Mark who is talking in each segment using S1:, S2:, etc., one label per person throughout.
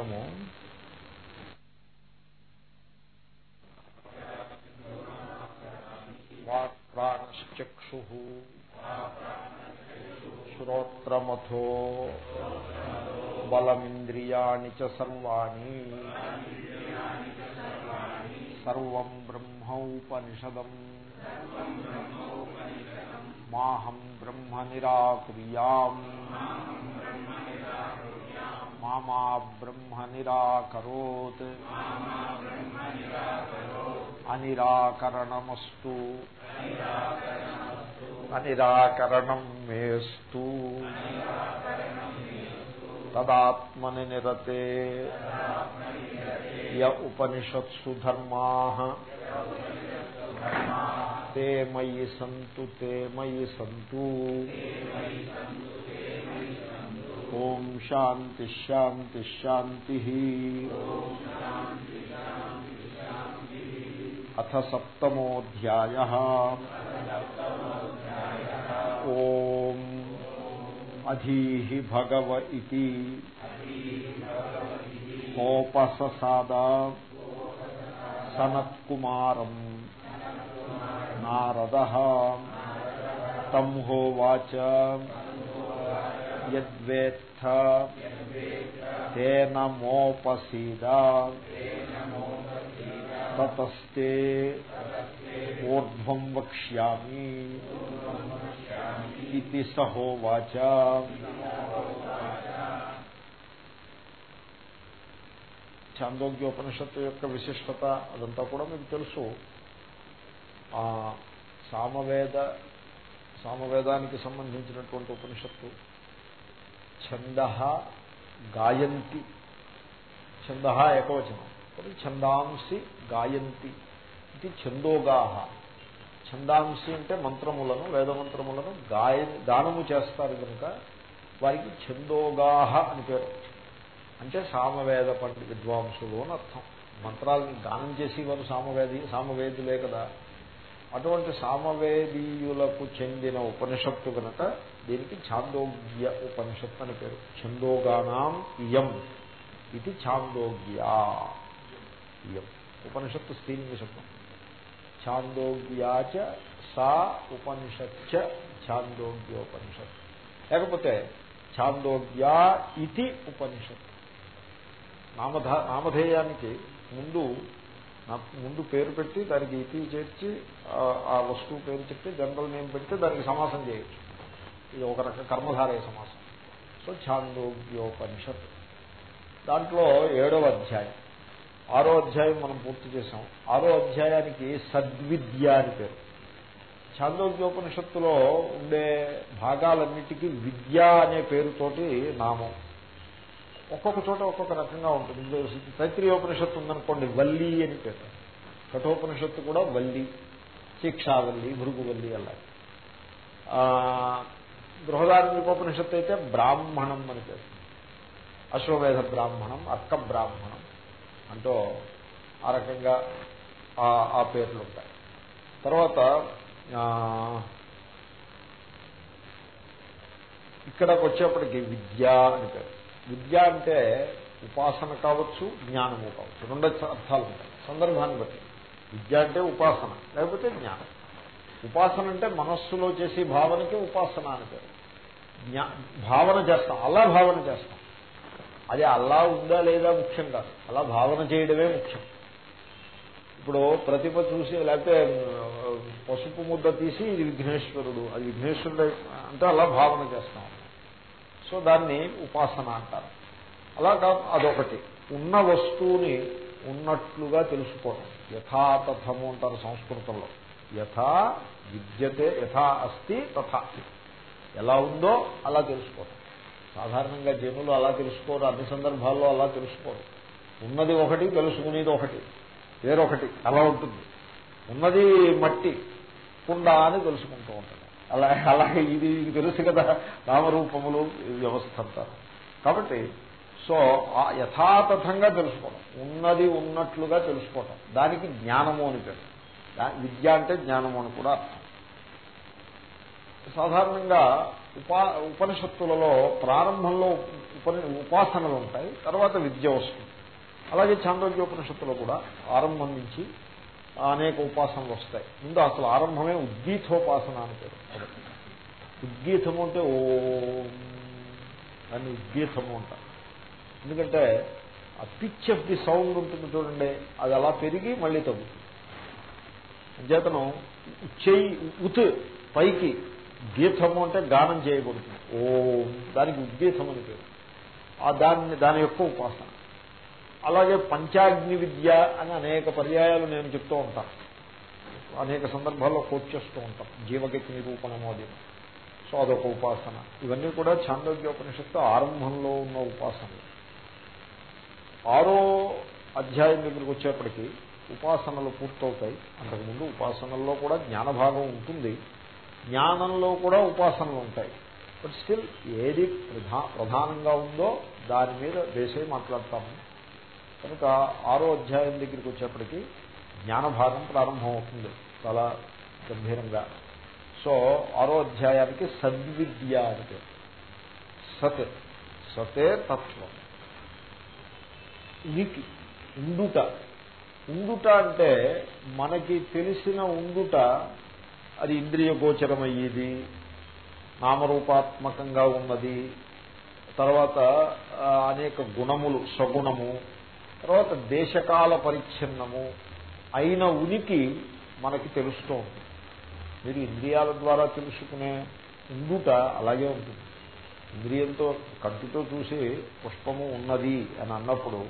S1: శ్లోకము వాక్చక్షు శ్రోత్రమథో. బలమింద్రియాణి సర్వాణి. సర్వం బ్రహ్మోపనిషదం. మాహం బ్రహ్మ నిరాకుర్యాం మామా బ్రహ్మ నిరాకరోత్ అనిరాకరణమస్తు. అనిరాకరణం మేస్తు. తదాత్మని నిరతే. య ఉపనిషత్సు ధర్మా. తే మయి సంతు తే మయి సంతు. ఓం శాంతి శాంతి శాంతి అథ సప్తమోధ్యాయ ఓం అధీహి భగవ ఇది కోపససాద సనత్కుమారం నారద తం హోవాచ యద్వేత్థ తేన మోపసీద తతస్తే ఊర్ధ్వం వక్ష్యామి ఇది సహోవాచ. చాందోగ్యోపనిషత్తు యొక్క విశిష్టత అదంతా కూడా మీకు తెలుసు. ఆ సామవేద సామవేదానికి సంబంధించినటువంటి ఉపనిషత్తు ఛంద గాయంతి ఛంద ఏకవచనం కాబట్టి ఛందాంసి గాయంతి ఇది ఛందోగాహ ఛందాంసి అంటే మంత్రములను వేదమంత్రములను గాయ గానము చేస్తారు కనుక వారికి ఛందోగాహ అని పేరు అంటే సామవేద పండి విద్వాంసులు అని అర్థం. మంత్రాలని గానం చేసేవారు సామవేది సామవేదులే కదా. అటువంటి సామవేదీయులకు చెందిన ఉపనిషత్తు కనుక దీనికి ఛాందోగ్య ఉపనిషత్తు అని పేరు. ఛందోగానాం ఇయం. ఇది ఛాందోగ్యా. ఇయం. ఉపనిషత్తు స్త్రీలింగ శబ్దం ఛాందోగ్యాచ సా ఉపనిషచ్చ ఛాందోగ్యోపనిషత్ లేకపోతే ఛాందోగ్యా ఇది ఉపనిషత్. నామధ నామధేయానికి ముందు ముందు పేరు పెట్టి దానికి ఇతి చేర్చి ఆ వస్తువు పేరు చెప్తే జనరల్ నేమ్ పెడితే దానికి సమాసం చేయొచ్చు. ఇది ఒక రకం కర్మధారయ సమాసం. సో ఛాందోగ్యోపనిషత్ దాంట్లో ఏడవ అధ్యాయం. ఆరో అధ్యాయం మనం పూర్తి చేసాం ఆరో అధ్యాయానికి సద్విద్య అని పేరు. ఛాందోగ్యోపనిషత్తులో ఉండే భాగాలన్నిటికీ విద్య అనే పేరుతోటి నామం. ఒక్కొక్క చోట ఒక్కొక్క రకంగా ఉంటుంది. తైత్రీయోపనిషత్తు ఉందనుకోండి వల్లి అని పేరు. కఠోపనిషత్తు కూడా వల్లి శిక్షావల్లి భృగువల్లి అలా బృహదారణ్యోపనిషత్తు అయితే బ్రాహ్మణం అని పేరు. అశ్వమేధ బ్రాహ్మణం అక్క బ్రాహ్మణం అంటూ ఆ రకంగా ఆ పేర్లు ఉంటాయి. తర్వాత ఇక్కడకు వచ్చేప్పటికి విద్య అని పేరు. విద్య అంటే ఉపాసన కావచ్చు జ్ఞానము కావచ్చు. రెండు అర్థాలు ఉంటాయి. సందర్భాన్ని బట్టి. విద్య అంటే ఉపాసన లేకపోతే జ్ఞానం. ఉపాసన అంటే మనస్సులో చేసే భావనకి ఉపాసన అని పేరు. జ్ఞా భావన చేస్తాం. అలా భావన చేస్తాం. అది అల్లా ఉందా లేదా ముఖ్యం కాదు. అలా భావన చేయడమే ముఖ్యం. ఇప్పుడు ప్రతిభ చూసి లేకపోతే పసుపు ముద్ద తీసి ఇది విఘ్నేశ్వరుడు. అది విఘ్నేశ్వరుడు అంటే అలా భావన చేస్తాం. సో దాన్ని ఉపాసన అంటారు. అలా కాదు అదొకటి. ఉన్న వస్తువుని ఉన్నట్లుగా తెలుసుకోవడం యథాతథము అంటారు సంస్కృతంలో. యథా విద్యతే యథా అస్తి తథా. ఎలా ఉందో అలా తెలుసుకోవడం సాధారణంగా జనులు అలా తెలుసుకోరు అన్ని సందర్భాల్లో అలా తెలుసుకోరు. ఉన్నది ఒకటి తెలుసుకునేది ఒకటి వేరొకటి అలా ఉంటుంది. ఉన్నది మట్టి కుండా అని తెలుసుకుంటూ ఉంటాడు అలా అలాగే ఇది ఇది తెలుసు కదా నామరూపములు వ్యవస్థ అంటారు కాబట్టి సో యథాతథంగా తెలుసుకోవడం ఉన్నది ఉన్నట్లుగా తెలుసుకోవటం దానికి జ్ఞానము అని పేరు. విద్య అంటే జ్ఞానము అని కూడా అర్థం. సాధారణంగా ఉపా ఉపనిషత్తులలో ప్రారంభంలో ఉపని ఉపాసనలు ఉంటాయి తర్వాత విద్య వస్తుంది. అలాగే చాంద్రోగ్యోపనిషత్తులో కూడా ఆరంభం నుంచి అనేక ఉపాసనలు వస్తాయి. ముందు అసలు ఆరంభమే ఉద్గీతోపాసన అని పేరు. ఉద్గీతము అంటే ఓ అని ఉద్గీతము అంటారు ఎందుకంటే ఆ పిచ్ ఆఫ్ ది సౌండ్ ఉంటుంది చూడండి అది అలా పెరిగి మళ్ళీ తగ్గుతుంది. అంచేతనం చెయ్యి ఉత్ పైకి గీతము అంటే గానం చేయబడుతుంది. ఓం దానికి ఉద్గీతం అని పేరు. ఆ దాన్ని దాని యొక్క ఉపాసన. అలాగే పంచాగ్ని విద్య అని అనేక పర్యాయాలు నేను చెప్తూ ఉంటాను అనేక సందర్భాల్లో కోట్ చేస్తూ ఉంటాం. జీవగతి నిరూపణము అది. సో అదొక ఉపాసన. ఇవన్నీ కూడా చాంద్రోగ్యోపనిషత్తు ఆరంభంలో ఉన్న ఉపాసనలు. ఆరో అధ్యాయం దగ్గరికి వచ్చేప్పటికీ ఉపాసనలు పూర్తవుతాయి. అంతకుముందు ఉపాసనల్లో కూడా జ్ఞానభాగం ఉంటుంది. జ్ఞానంలో కూడా ఉపాసనలు ఉంటాయి. బట్ స్టిల్ ఏది ప్రధానంగా ఉందో దాని మీద వేసే మాట్లాడతాము. కనుక ఆరో అధ్యాయం దగ్గరికి వచ్చేప్పటికీ జ్ఞానభాగం ప్రారంభం అవుతుంది చాలా గంభీరంగా. సో ఆరో అధ్యాయానికి సద్విద్య అంటే సత్. సతే తత్వం. ఉనికి ఉండుట. ఉండుట అంటే మనకి తెలిసిన ఉండుట అది ఇంద్రియ గోచరమయ్యేది నామరూపాత్మకంగా ఉన్నది తర్వాత అనేక గుణములు సగుణము తర్వాత దేశకాల పరిచ్ఛిన్నము అయిన ఉనికి మనకి తెలుస్తూ ఉంటుంది. మీరు ఇంద్రియాల ద్వారా తెలుసుకునే ఉండుట అలాగే ఉంటుంది. ఇంద్రియంతో కంటితో చూసి పుష్పము ఉన్నది అని అన్నప్పుడు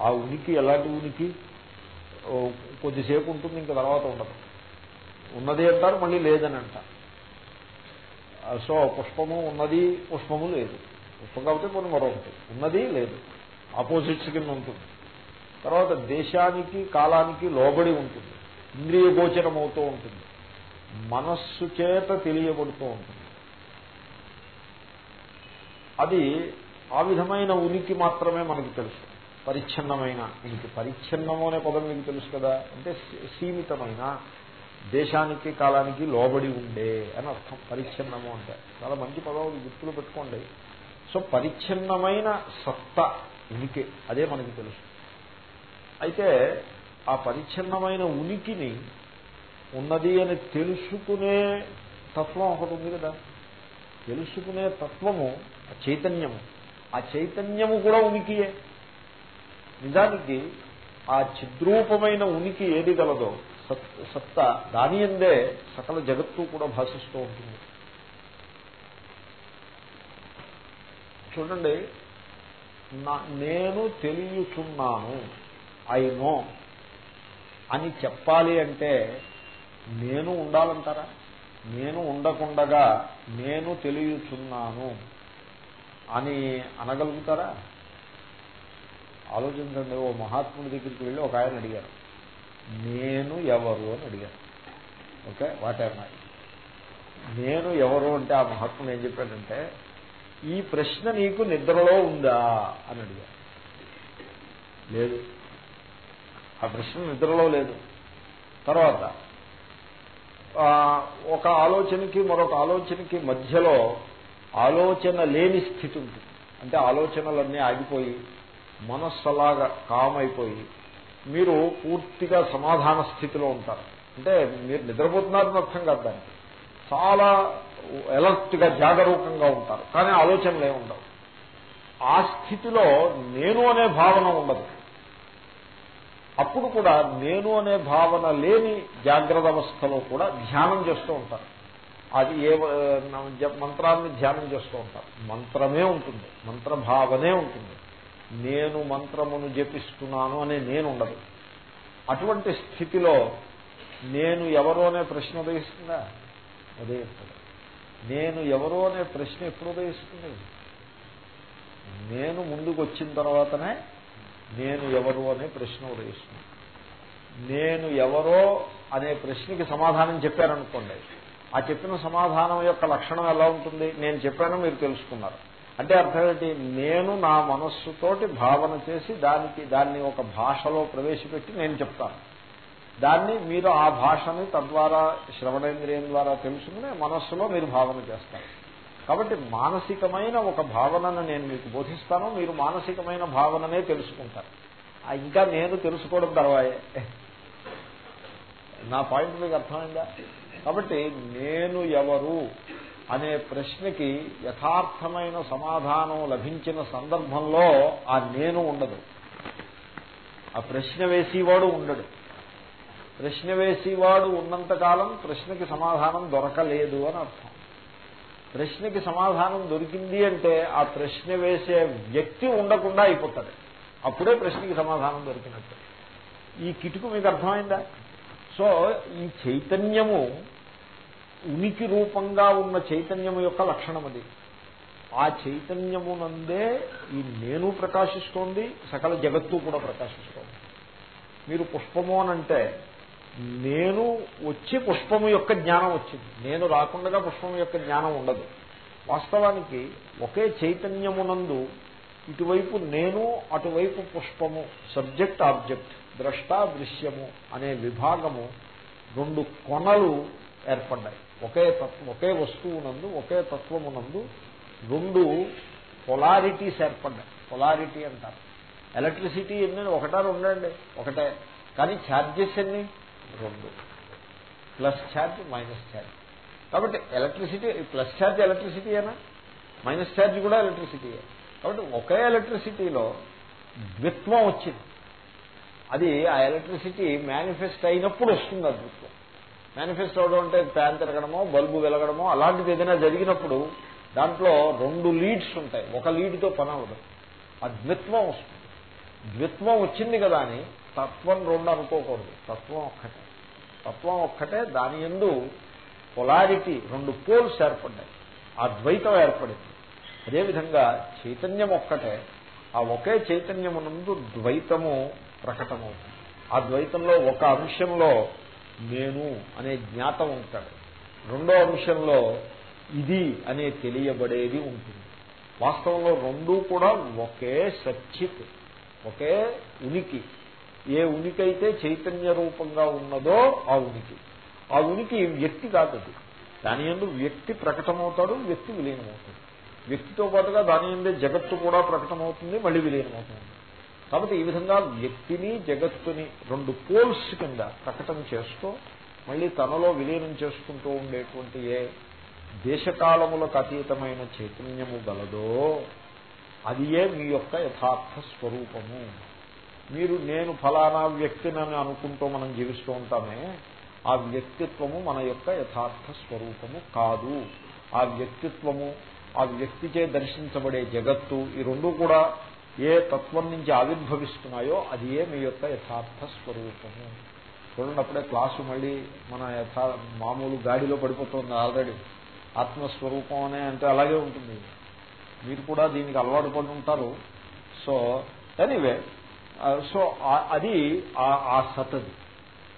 S1: ఆ ఉనికి ఎలాంటి ఉనికి? కొద్దిసేపు ఉంటుంది ఇంకా తర్వాత ఉండదు. ఉన్నది అంటారు మళ్ళీ లేదని అంటారు. సో పుష్పము ఉన్నది పుష్పము లేదు. పుష్పం కాబట్టి కొన్ని మరొకటి ఉన్నది లేదు. ఆపోజిట్స్ కింద ఉంటుంది. తర్వాత దేశానికి కాలానికి లోబడి ఉంటుంది. ఇంద్రియ గోచరం అవుతూ ఉంటుంది. మనస్సు చేత తెలియబడుతూ ఉంటుంది. అది ఆ విధమైన ఉనికి మాత్రమే మనకు తెలుసు. పరిచ్ఛిన్నమైన ఉనికి పరిచ్ఛిన్నము అనే పదం మీకు తెలుసు కదా? అంటే సీమితమైన దేశానికి కాలానికి లోబడి ఉండే అని అర్థం. పరిచ్ఛిన్నము అంటే. చాలా మంచి పదం గుర్తులు పెట్టుకోండి. సో పరిచ్ఛిన్నమైన సత్త ఉనికి. అదే మనకి తెలుసు. అయితే ఆ పరిచ్ఛిన్నమైన ఉనికిని ఉన్నది అని తెలుసుకునే తత్వం ఒకటి ఉంది కదా. తెలుసుకునే తత్వము ఆ చైతన్యము. ఆ చైతన్యము కూడా ఉనికియే. నిజానికి ఆ చిద్రూపమైన ఉనికి ఏది గలదో సత్త దాని అందే సకల జగత్తు కూడా భాషిస్తూ ఉంటుంది. చూడండి నేను తెలియచున్నాను అయినో అని చెప్పాలి అంటే నేను ఉండాలంటారా? నేను ఉండకుండగా నేను తెలియచున్నాను అని అనగలుగుతారా? ఆలోచించండి ఓ మహాత్ముడి దగ్గరికి వెళ్ళి ఒక ఆయన అడిగారు. నేను ఎవరు అని అడిగారు. Okay what I? నేను ఎవరు అంటే ఆ మహాత్ముడు ఏం చెప్పాడంటే ఈ ప్రశ్న నీకు నిద్రలో ఉందా? అని అడిగారు లేదు. ఆ ప్రశ్న నిద్రలో లేదు. తర్వాత ఒక ఆలోచనకి మరొక ఆలోచనకి మధ్యలో ఆలోచన లేని స్థితి ఉంటుంది. అంటే ఆలోచనలన్నీ ఆగిపోయి మనస్సు అలాగా కామైపోయి మీరు పూర్తిగా సమాధాన స్థితిలో ఉంటారు. అంటే మీరు నిద్రపోతున్నారని అర్థం కాదు దానికి. చాలా ఎలర్ట్గా జాగరూకంగా ఉంటారు. కానీ ఆలోచనలే ఉండవు. ఆ స్థితిలో నేను అనే భావన ఉండదు. అప్పుడు కూడా నేను అనే భావన లేని జాగ్రత్త అవస్థలో కూడా ధ్యానం చేస్తూ ఉంటారు. అది ఏ మంత్రాన్ని ధ్యానం చేస్తూ ఉంటారు. మంత్రమే ఉంటుంది. మంత్రభావనే ఉంటుంది. నేను మంత్రమును జపిస్తున్నాను అనే నేను ఉండదు. అటువంటి స్థితిలో నేను ఎవరు అనే ప్రశ్న ఉదయిస్తుందా? ఉదయిస్తుంది నేను ఎవరో అనే ప్రశ్న ఎప్పుడు ఉదయిస్తుంది నేను ముందుకు వచ్చిన తర్వాతనే నేను ఎవరు అనే ప్రశ్న ఉదయిస్తుంది నేను ఎవరో అనే ప్రశ్నకి సమాధానం చెప్పారనుకోండి ఆ చెప్పిన సమాధానం యొక్క లక్షణం ఎలా ఉంటుంది? నేను చెప్పాను మీరు తెలుసుకున్నారు. అంటే అర్థం ఏంటి? నేను నా మనస్సుతోటి భావన చేసి దానికి దాన్ని ఒక భాషలో ప్రవేశపెట్టి నేను చెప్తాను. దాన్ని మీరు ఆ భాషని తద్వారా శ్రవణేంద్రియం ద్వారా తెలుసుకుని మనస్సులో మీరు భావన చేస్తారు. కాబట్టి మానసికమైన ఒక భావనను నేను మీకు బోధిస్తాను మీరు మానసికమైన భావననే తెలుసుకుంటారు. ఇంకా నేను తెలుసుకోవడం తర్వాయే. నా పాయింట్ మీకు అర్థమైందా? కాబట్టి నేను ఎవరు అనే ప్రశ్నకి యథార్థమైన సమాధానం లభించిన సందర్భంలో ఆ నేను ఉండదు. ఆ ప్రశ్న వేసేవాడు ఉండడు. ప్రశ్న వేసేవాడు ఉన్నంతకాలం ప్రశ్నకి సమాధానం దొరకలేదు అని అర్థం. ప్రశ్నకి సమాధానం దొరికింది అంటే ఆ ప్రశ్న వేసే వ్యక్తి ఉండకుండా అయిపోతాడు. అప్పుడే ప్రశ్నకి సమాధానం దొరికినట్టు. ఈ కిటుకు మీకు అర్థమైందా? సో ఈ చైతన్యము ఉనికి రూపంగా ఉన్న చైతన్యము యొక్క లక్షణం అది. ఆ చైతన్యమునందే ఈ నేను ప్రకాశిస్తోంది సకల జగత్తు కూడా ప్రకాశిస్తోంది. మీరు పుష్పము అనంటే నేను వచ్చి పుష్పము యొక్క జ్ఞానం వచ్చింది. నేను రాకుండా పుష్పము యొక్క జ్ఞానం ఉండదు. వాస్తవానికి ఒకే చైతన్యమునందు ఇటువైపు నేను అటువైపు పుష్పము సబ్జెక్ట్ ఆబ్జెక్ట్ ద్రష్ట దృశ్యము అనే విభాగము రెండు కొనలు ఏర్పడ్డాయి. ఒకే తత్వం ఒకే వస్తువునందు ఒకే తత్వమునందు రెండు పొలారిటీస్ ఏర్పడ్డాయి. పొలారిటీ అంటారు. ఎలక్ట్రిసిటీ ఎన్ని? ఒకటా రెండండి ఒకటే. కానీ ఛార్జెస్ ఎన్ని? రెండు. ప్లస్ ఛార్జ్ మైనస్ ఛార్జ్ కాబట్టి ఎలక్ట్రిసిటీ ప్లస్ ఛార్జ్ ఎలక్ట్రిసిటీయేనా మైనస్ ఛార్జ్ కూడా ఎలక్ట్రిసిటీయే కాబట్టి ఒకే ఎలక్ట్రిసిటీలో ద్విత్వం వచ్చింది. అది ఆ ఎలక్ట్రిసిటీ మేనిఫెస్ట్ అయినప్పుడు వస్తుంది అద్భుతం మేనిఫెస్ట్ అవడం అంటే ఫ్యాన్ తిరగడమో బల్బు వెలగడమో అలాంటిది ఏదైనా జరిగినప్పుడు దాంట్లో రెండు లీడ్స్ ఉంటాయి. ఒక లీడ్తో పని అవ్వదు. ఆ ద్విత్వం వస్తుంది. ద్విత్వం వచ్చింది కదా అని తత్వం రెండు అనుకోకూడదు. తత్వం ఒక్కటే. తత్వం ఒక్కటే దాని ఎందు పొలారిటీ రెండు పోల్స్ ఏర్పడ్డాయి. ఆ ద్వైతం ఏర్పడింది. అదేవిధంగా చైతన్యం ఒక్కటే. ఆ ఒకే చైతన్యము నందు ద్వైతము ప్రకటమవుతుంది. ఆ ద్వైతంలో ఒక అంశంలో నేను అనే జ్ఞాతం ఉంటాడు. రెండో అంశంలో ఇది అనే తెలియబడేది ఉంటుంది. వాస్తవంలో రెండూ కూడా ఒకే సచ్చిత్ ఒకే ఉనికి. ఏ ఉనికి అయితే చైతన్య రూపంగా ఉన్నదో ఆ ఉనికి. ఆ ఉనికి వ్యక్తి కాదు దాని ఎందు వ్యక్తి ప్రకటమవుతాడు వ్యక్తి విలీనమవుతాడు. వ్యక్తితో పాటుగా దాని ఎందే జగత్తు కూడా ప్రకటమవుతుంది మళ్ళీ విలీనమవుతుంది. కాబట్టి ఈ విధంగా వ్యక్తిని జగత్తుని రెండు పోల్స్ కింద ప్రకటన చేస్తూ మళ్ళీ తనలో విలీనం చేసుకుంటూ ఉండేటువంటి ఏ దేశకాలములకు అతీతమైన చైతన్యము గలదో అది ఏ మీ యొక్క యథార్థ స్వరూపము. మీరు నేను ఫలానా వ్యక్తినని అనుకుంటూ మనం జీవిస్తూ ఉంటామే ఆ వ్యక్తిత్వము మన యొక్క యథార్థ స్వరూపము కాదు. ఆ వ్యక్తిత్వము ఆ వ్యక్తిచే దర్శించబడే జగత్తు ఈ రెండు కూడా ఏ తత్వం నుంచి ఆవిర్భవిస్తున్నాయో అది ఏ మీ యొక్క యథార్థ స్వరూపము. చూడండి అప్పుడే క్లాసు మళ్ళీ మన యథా మామూలు గాడిలో పడిపోతుంది ఆల్రెడీ. ఆత్మస్వరూపం అనే అంటే అలాగే ఉంటుంది. మీరు కూడా దీనికి అలవాటు పడి ఉంటారు. సో ఎనీవే సో అది ఆ సతది.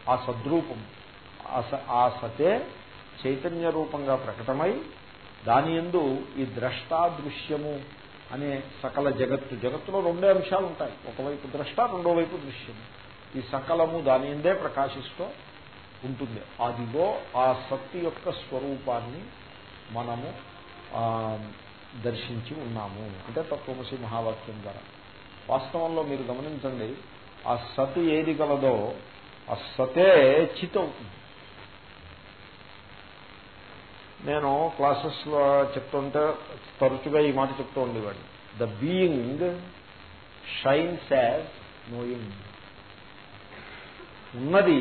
S1: ఆ సద్రూపం. ఆ సతే చైతన్య రూపంగా ప్రకటమై దాని ఎందు ఈ ద్రష్టాదృశ్యము అనే సకల జగత్తు జగత్తులో రెండే అంశాలు ఉంటాయి. ఒకవైపు ద్రష్ట రెండో వైపు దృశ్యము. ఈ సకలము దాని ఎందే ప్రకాశిస్తూ ఉంటుంది. అదిలో ఆ సత్తు యొక్క స్వరూపాన్ని మనము దర్శించి ఉన్నాము. అంటే తత్వమసి మహావాక్యం ద్వారా. వాస్తవంలో మీరు గమనించండి ఆ సత్ ఏది కలదో ఆ సతే చిత్ అవుతుంది. నేను క్లాసెస్లో చెప్తుంటే తరచుగా ఈ మాట చెప్తూ ఉండేవాడిని. The being shines as knowing ఉన్నది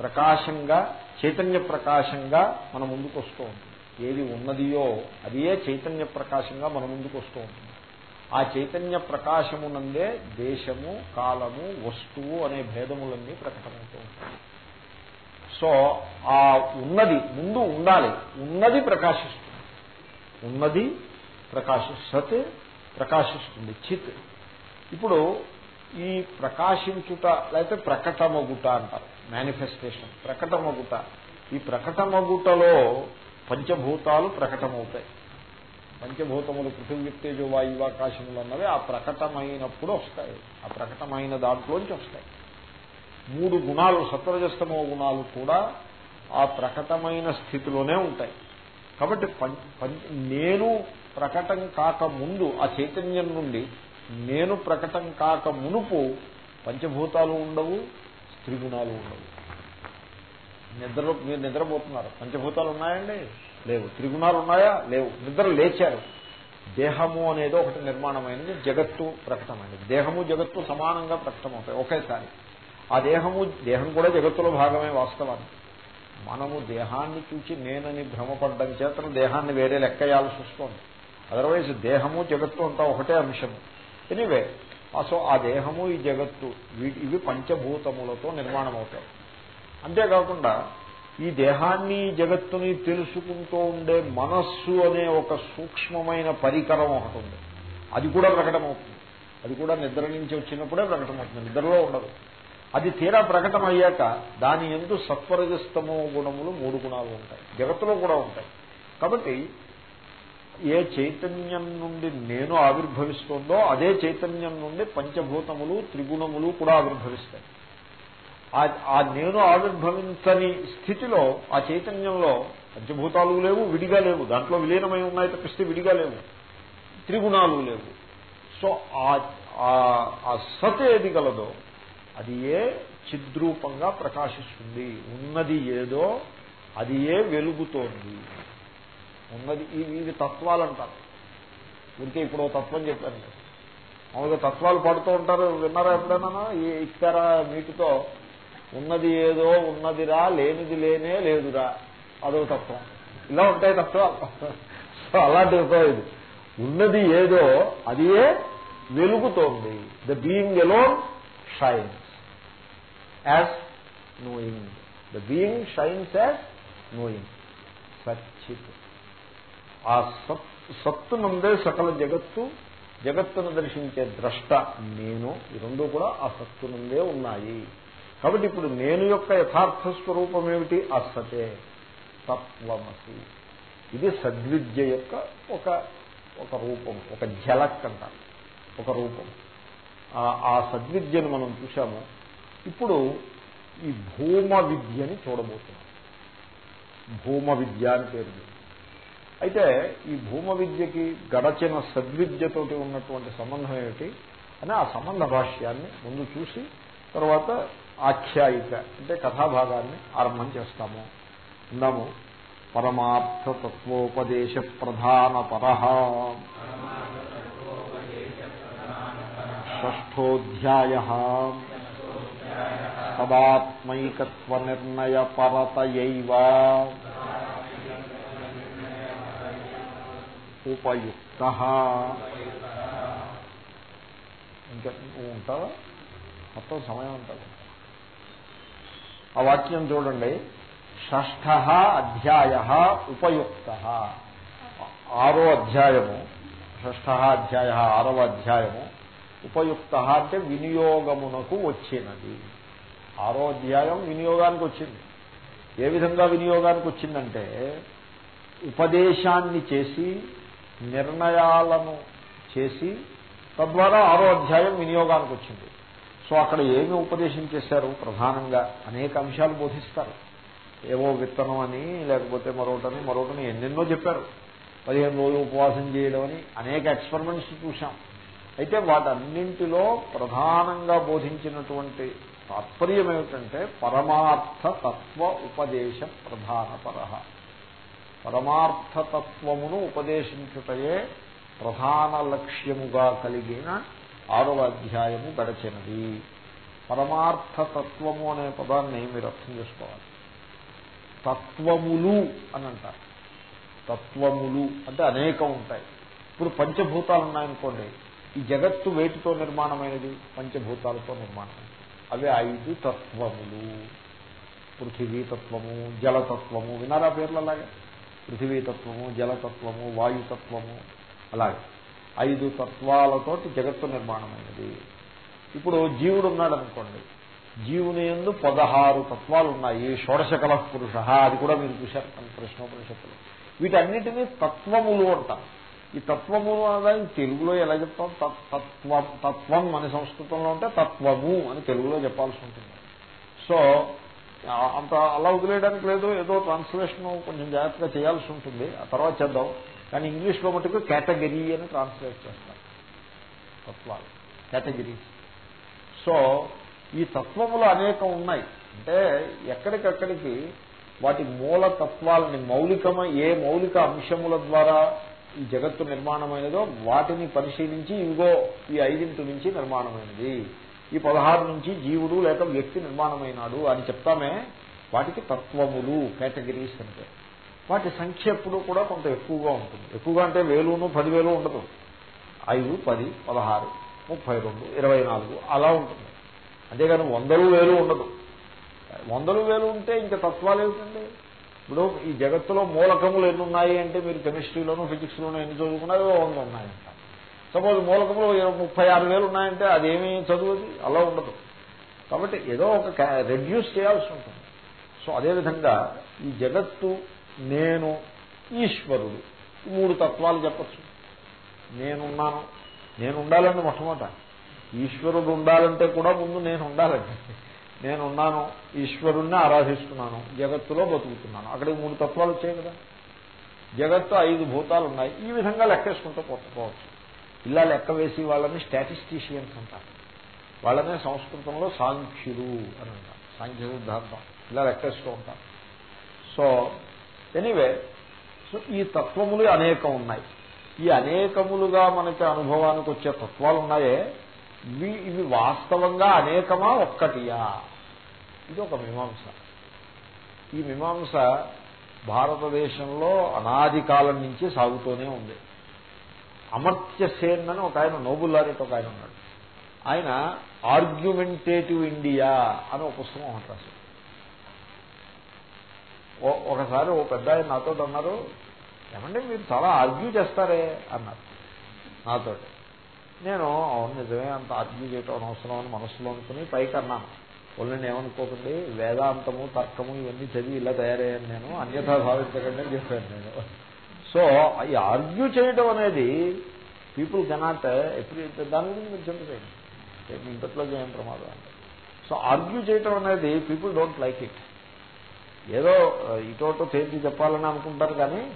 S1: ప్రకాశంగా చైతన్య ప్రకాశంగా మన ముందుకు వస్తూ ఉంటుంది. ఏది ఉన్నదియో అదే చైతన్య ప్రకాశంగా మన ముందుకు వస్తూ ఉంటుంది. ఆ చైతన్య ప్రకాశమునందే దేశము కాలము వస్తువు అనే భేదములన్నీ ప్రకటమవుతూ ఉంటాయి. సో ఆ ఉన్నది ముందు ఉండాలి. ఉన్నది ప్రకాశిస్తుంది. ఉన్నది ప్రకాశి సత్ ప్రకాశిస్తుంది. చిత్. ఇప్పుడు ఈ ప్రకాశించుట లేకపోతే ప్రకటమగుట అంటారు. మేనిఫెస్టేషన్ ప్రకటమగుట. ఈ ప్రకటమగుటలో పంచభూతాలు ప్రకటమవుతాయి. పంచభూతములు పృథివ్యుక్తేజో వాయువాకాశములు అన్నవి ఆ ప్రకటమైనప్పుడు వస్తాయి. ఆ ప్రకటమైన దాంట్లోంచి వస్తాయి. మూడు గుణాలు సత్వరజస్తమో గుణాలు కూడా ఆ ప్రకటమైన స్థితిలోనే ఉంటాయి. కాబట్టి నేను ప్రకటం కాక ముందు ఆ చైతన్యం నుండి నేను ప్రకటం కాక మునుపు పంచభూతాలు ఉండవు త్రిగుణాలు ఉండవు. నిద్రలో మీరు నిద్రపోతున్నారు. పంచభూతాలు ఉన్నాయండి? లేవు. త్రిగుణాలు ఉన్నాయా? లేవు. నిద్ర లేచారు. దేహము అనేది ఒకటి నిర్మాణమైనది. జగత్తు ప్రకటమైనది. దేహము జగత్తు సమానంగా ప్రకటమవుతాయి ఒకేసారి. ఆ దేహము దేహం కూడా జగత్తులో భాగమే వాస్తవానికి మనము దేహాన్ని చూచి నేనని భ్రమపడ్డం చేతను దేహాన్ని వేరే లెక్కయాల్సి వస్తుంది. అదర్వైజ్ దేహము జగత్తు అంతా ఒకటే అంశము. ఎనీవే సో ఆ దేహము ఈ జగత్తు ఇవి పంచభూతములతో నిర్మాణం అవుతాయి అంతేకాకుండా ఈ దేహాన్ని జగత్తుని తెలుసుకుంటూ ఉండే మనస్సు అనే ఒక సూక్ష్మమైన పరికరం ఒకటి ఉంది. అది కూడా ప్రకటమవుతుంది. అది కూడా నిద్ర నుంచి వచ్చినప్పుడే ప్రకటమవుతుంది. నిద్రలో ఉండదు. అది తీరా ప్రకటన అయ్యాక దాని ఎందు సత్వరజస్తమో గుణములు మూడు గుణాలు ఉంటాయి. జగత్తులో కూడా ఉంటాయి. కాబట్టి ఏ చైతన్యం నుండి నేను ఆవిర్భవిస్తుందో అదే చైతన్యం నుండి పంచభూతములు త్రిగుణములు కూడా ఆవిర్భవిస్తాయి. ఆ నేను ఆవిర్భవించని స్థితిలో ఆ చైతన్యంలో పంచభూతాలు లేవు విడిగా లేవు. దాంట్లో విలీనమై ఉన్నాయి తప్పిస్తే విడిగా లేవు. త్రిగుణాలు లేవు. సో ఆ సత్ ఏది గలదో అది ఏ చిద్రూపంగా ప్రకాశిస్తుంది. ఉన్నది ఏదో అది ఏ వెలుగుతోంది. ఉన్నది ఇవి తత్వాలు అంటారు ఊరికే ఇప్పుడు తత్వం చెప్పాను. మామూలుగా తత్వాలు పడుతూ ఉంటారు. విన్నారా ఎప్పుడైనా? ఇస్తారా మీకుతో ఉన్నది ఏదో ఉన్నదిరా లేనిది లేనే లేదురా. అదో తత్వం. ఇలా ఉంటాయి తత్వాలు. సో అలాంటి ఇది. ఉన్నది ఏదో అది ఏ వెలుగుతోంది. The being alone shines as knowing the being shines as knowing సచ్చిత్. ఆ సత్ సత్తు నుండే సకల జగత్తు. జగత్తును దర్శించే ద్రష్ట నేను. ఈ రెండు కూడా ఆ సత్తు నుండే ఉన్నాయి. కాబట్టి ఇప్పుడు నేను యొక్క యథార్థ స్వరూపం ఏమిటి? అసతే తత్వమసి. ఇది సద్విద్య యొక్క ఒక ఒక రూపం ఒక ఝలక్ అంటారు. ఒక రూపం. ఆ సద్విద్యను మనం చూశాము. ఇప్పుడు ఈ భూమ విద్యని చూడబోతున్నాం. భూమ విద్య అని పేరు. అయితే ఈ భూమ విద్యకి గడచిన సద్విద్యతోటి ఉన్నటువంటి సంబంధం ఏమిటి? అని ఆ సంబంధ భాష్యాన్ని ముందు చూసి తర్వాత ఆఖ్యాయిక అంటే కథాభాగాన్ని ఆరంభం చేస్తాము. ఉన్నాము పరమార్థతత్వోపదేశ ప్రధానపర షష్ఠోధ్యాయ. సదాత్మైకత్వ ఉపయుక్త. ఇంకా ఉంటావా? మొత్తం సమయం ఉంటుంది. ఆ వాక్యం చూడండి. షష్ఠ అధ్యాయ ఉపయుక్త. ఆరో అధ్యాయము. షష్ఠ అధ్యాయ ఆరవ అధ్యాయము. ఉపయుక్త అంటే వినియోగమునకు వచ్చినది. ఆరో అధ్యాయం వినియోగానికి వచ్చింది. ఏ విధంగా వినియోగానికి వచ్చిందంటే ఉపదేశాన్ని చేసి నిర్ణయాలను చేసి తద్వారా ఆరో అధ్యాయం వినియోగానికి వచ్చింది. సో అక్కడ ఏమి ఉపదేశం చేశారు? ప్రధానంగా అనేక అంశాలు బోధిస్తారు. ఏవో విత్తనం అని లేకపోతే మరొకటని మరొకటని ఎన్నెన్నో చెప్పారు. పదిహేను రోజులు ఉపవాసం చేయడం అని అనేక ఎక్స్పెరిమెంట్స్ చూశాం. అయితే వాటన్నింటిలో ప్రధానంగా బోధించినటువంటి తాత్పర్యం ఏమిటంటే పరమార్థ తత్వ ఉపదేశ ప్రధానపర పరమార్థతత్వమును ఉపదేశించుటయే ప్రధాన లక్ష్యముగా కలిగిన ఆరవ అధ్యాయము గడచినది. పరమార్థతత్వము అనే పదాన్ని మీరు అర్థం చేసుకోవాలి. తత్వములు అని అంటారు. తత్వములు అంటే అనేకం ఉంటాయి. ఇప్పుడు పంచభూతాలు ఉన్నాయనుకోండి ఈ జగత్తు వేటితో నిర్మాణమైనది? పంచభూతాలతో నిర్మాణం. అవి ఐదు తత్వములు. పృథివీతత్వము జలతత్వము వినారా పేర్లు అలాగే? పృథివీతత్వము జలతత్వము వాయుతత్వము అలాగే. ఐదు తత్వాలతోటి జగత్తు నిర్మాణమైనది. ఇప్పుడు జీవుడు ఉన్నాడు అనుకోండి జీవుని ఎందు పదహారు తత్వాలు ఉన్నాయి షోడశకల పురుష. అది కూడా మీరు చూశారు. ప్రశ్నోపనిషత్తులు. వీటన్నిటినీ తత్వములు అంటారు. ఈ తత్వములు అనడానికి తెలుగులో ఎలా చెప్తాం? తత్వం తత్వం మన సంస్కృతంలో ఉంటే తత్వము అని తెలుగులో చెప్పాల్సి ఉంటుంది. సో అంత అలా వదిలేయడానికి లేదు. ఏదో ట్రాన్స్లేషన్ కొంచెం జాగ్రత్తగా చేయాల్సి ఉంటుంది. ఆ తర్వాత చేద్దాం. కానీ ఇంగ్లీష్లో మటుకు కేటగిరీ అని ట్రాన్స్లేట్ చేస్తారు. తత్వాలు. కేటగిరీస్. సో ఈ తత్వములు అనేకం ఉన్నాయి. అంటే ఎక్కడికక్కడికి వాటి మూల తత్వాలని మౌలికమ ఏ మౌలిక అంశముల ద్వారా ఈ జగత్తు నిర్మాణమైనదో వాటిని పరిశీలించి ఇవిగో ఈ ఐదింటి నుంచి నిర్మాణమైనది. ఈ పదహారు నుంచి జీవుడు లేక వ్యక్తి నిర్మాణమైనాడు అని చెప్తామే వాటికి తత్వములు కేటగిరీస్ అంటే. వాటి సంఖ్య ఎప్పుడు కూడా కొంత ఎక్కువగా ఉంటుంది. ఎక్కువగా అంటే వేలును పదివేలు ఉండదు. ఐదు పది పదహారు ముప్పై రెండు ఇరవై నాలుగు అలా ఉంటుంది. అంతేగాని వందలు వేలు ఉండదు. వందలు వేలు ఉంటే ఇంకా తత్వాలు ఏమిటండి? ఇప్పుడు ఈ జగత్తులో మూలకములు ఎన్ని ఉన్నాయి అంటే మీరు కెమిస్ట్రీలోనూ ఫిజిక్స్లోనూ ఎన్ని చదువుకున్నారో వంద ఉన్నాయంట. సపోజ్ మూలకములు ముప్పై ఆరు వేలు ఉన్నాయంటే అదేమీ చదువుది? అలా ఉండదు. కాబట్టి ఏదో ఒక రెడ్యూస్ చేయాల్సి ఉంటుంది. సో అదేవిధంగా ఈ జగత్తు నేను ఈశ్వరుడు. మూడు తత్వాలు చెప్పచ్చు. నేనున్నాను. నేను ఉండాలండి మొట్టమొదట. ఈశ్వరుడు ఉండాలంటే కూడా ముందు నేను ఉండాలండి నేనున్నాను ఈశ్వరుణ్ణి ఆరాధిస్తున్నాను జగత్తులో బతుకుతున్నాను. అక్కడికి మూడు తత్వాలు వచ్చాయి కదా. జగత్తు ఐదు భూతాలు ఉన్నాయి ఈ విధంగా లెక్కేసుకుంటూ పోవచ్చు ఇలా లెక్క వేసి వాళ్ళని స్టాటిస్టీషియన్స్ అంటారు. వాళ్ళనే సంస్కృతంలో సాంఖ్యులు అని అంటారు. సాంఖ్య సిద్ధాంతం. ఇలా లెక్కేస్తూ ఉంటారు. సో ఎనీవే సో ఈ తత్వములు అనేకం ఉన్నాయి ఈ అనేకములుగా మనకి అనుభవానికి వచ్చే తత్వాలు ఉన్నాయే ఇవి ఇవి వాస్తవంగా అనేకమా? ఒక్కటియా? ఇది ఒక మీమాంస. ఈ మీమాంస భారతదేశంలో అనాది కాలం నుంచి సాగుతూనే ఉంది. అమర్త్య సేన్ అని ఒక ఆయన నోబుల్ లారెట్ ఒక ఆయన ఉన్నాడు. ఆయన ఆర్గ్యుమెంటేటివ్ ఇండియా అని ఒక పుస్తకం ఒకటి ఒకసారి ఓ పెద్ద ఆయన నాతో అన్నారు ఏమంటే మీరు చాలా ఆర్గ్యూ చేస్తారే? అన్నారు. నాతో నేను అవును నిజమే అంత ఆర్గ్యూ చేయటం అనవసరం అని మనసులో అనుకుని పైకి అన్నాను. వాళ్ళని ఏమనుకోకండి వేదాంతము తర్కము ఇవన్నీ చదివి ఇలా తయారయ్యాను నేను అన్యథా భావించకండి అని చెప్పాను నేను. సో ఈ ఆర్గ్యూ చేయడం అనేది పీపుల్ కెనాట్ ఎప్పుడు దాని గురించి మీరు చింత ఇంతట్లో ఏం ప్రమాదం? సో ఆర్గ్యూ చేయటం అనేది పీపుల్ డోంట్ లైక్ ఇట్ ఏదో ఇటోటో తేల్చి చెప్పాలని అనుకుంటారు కానీ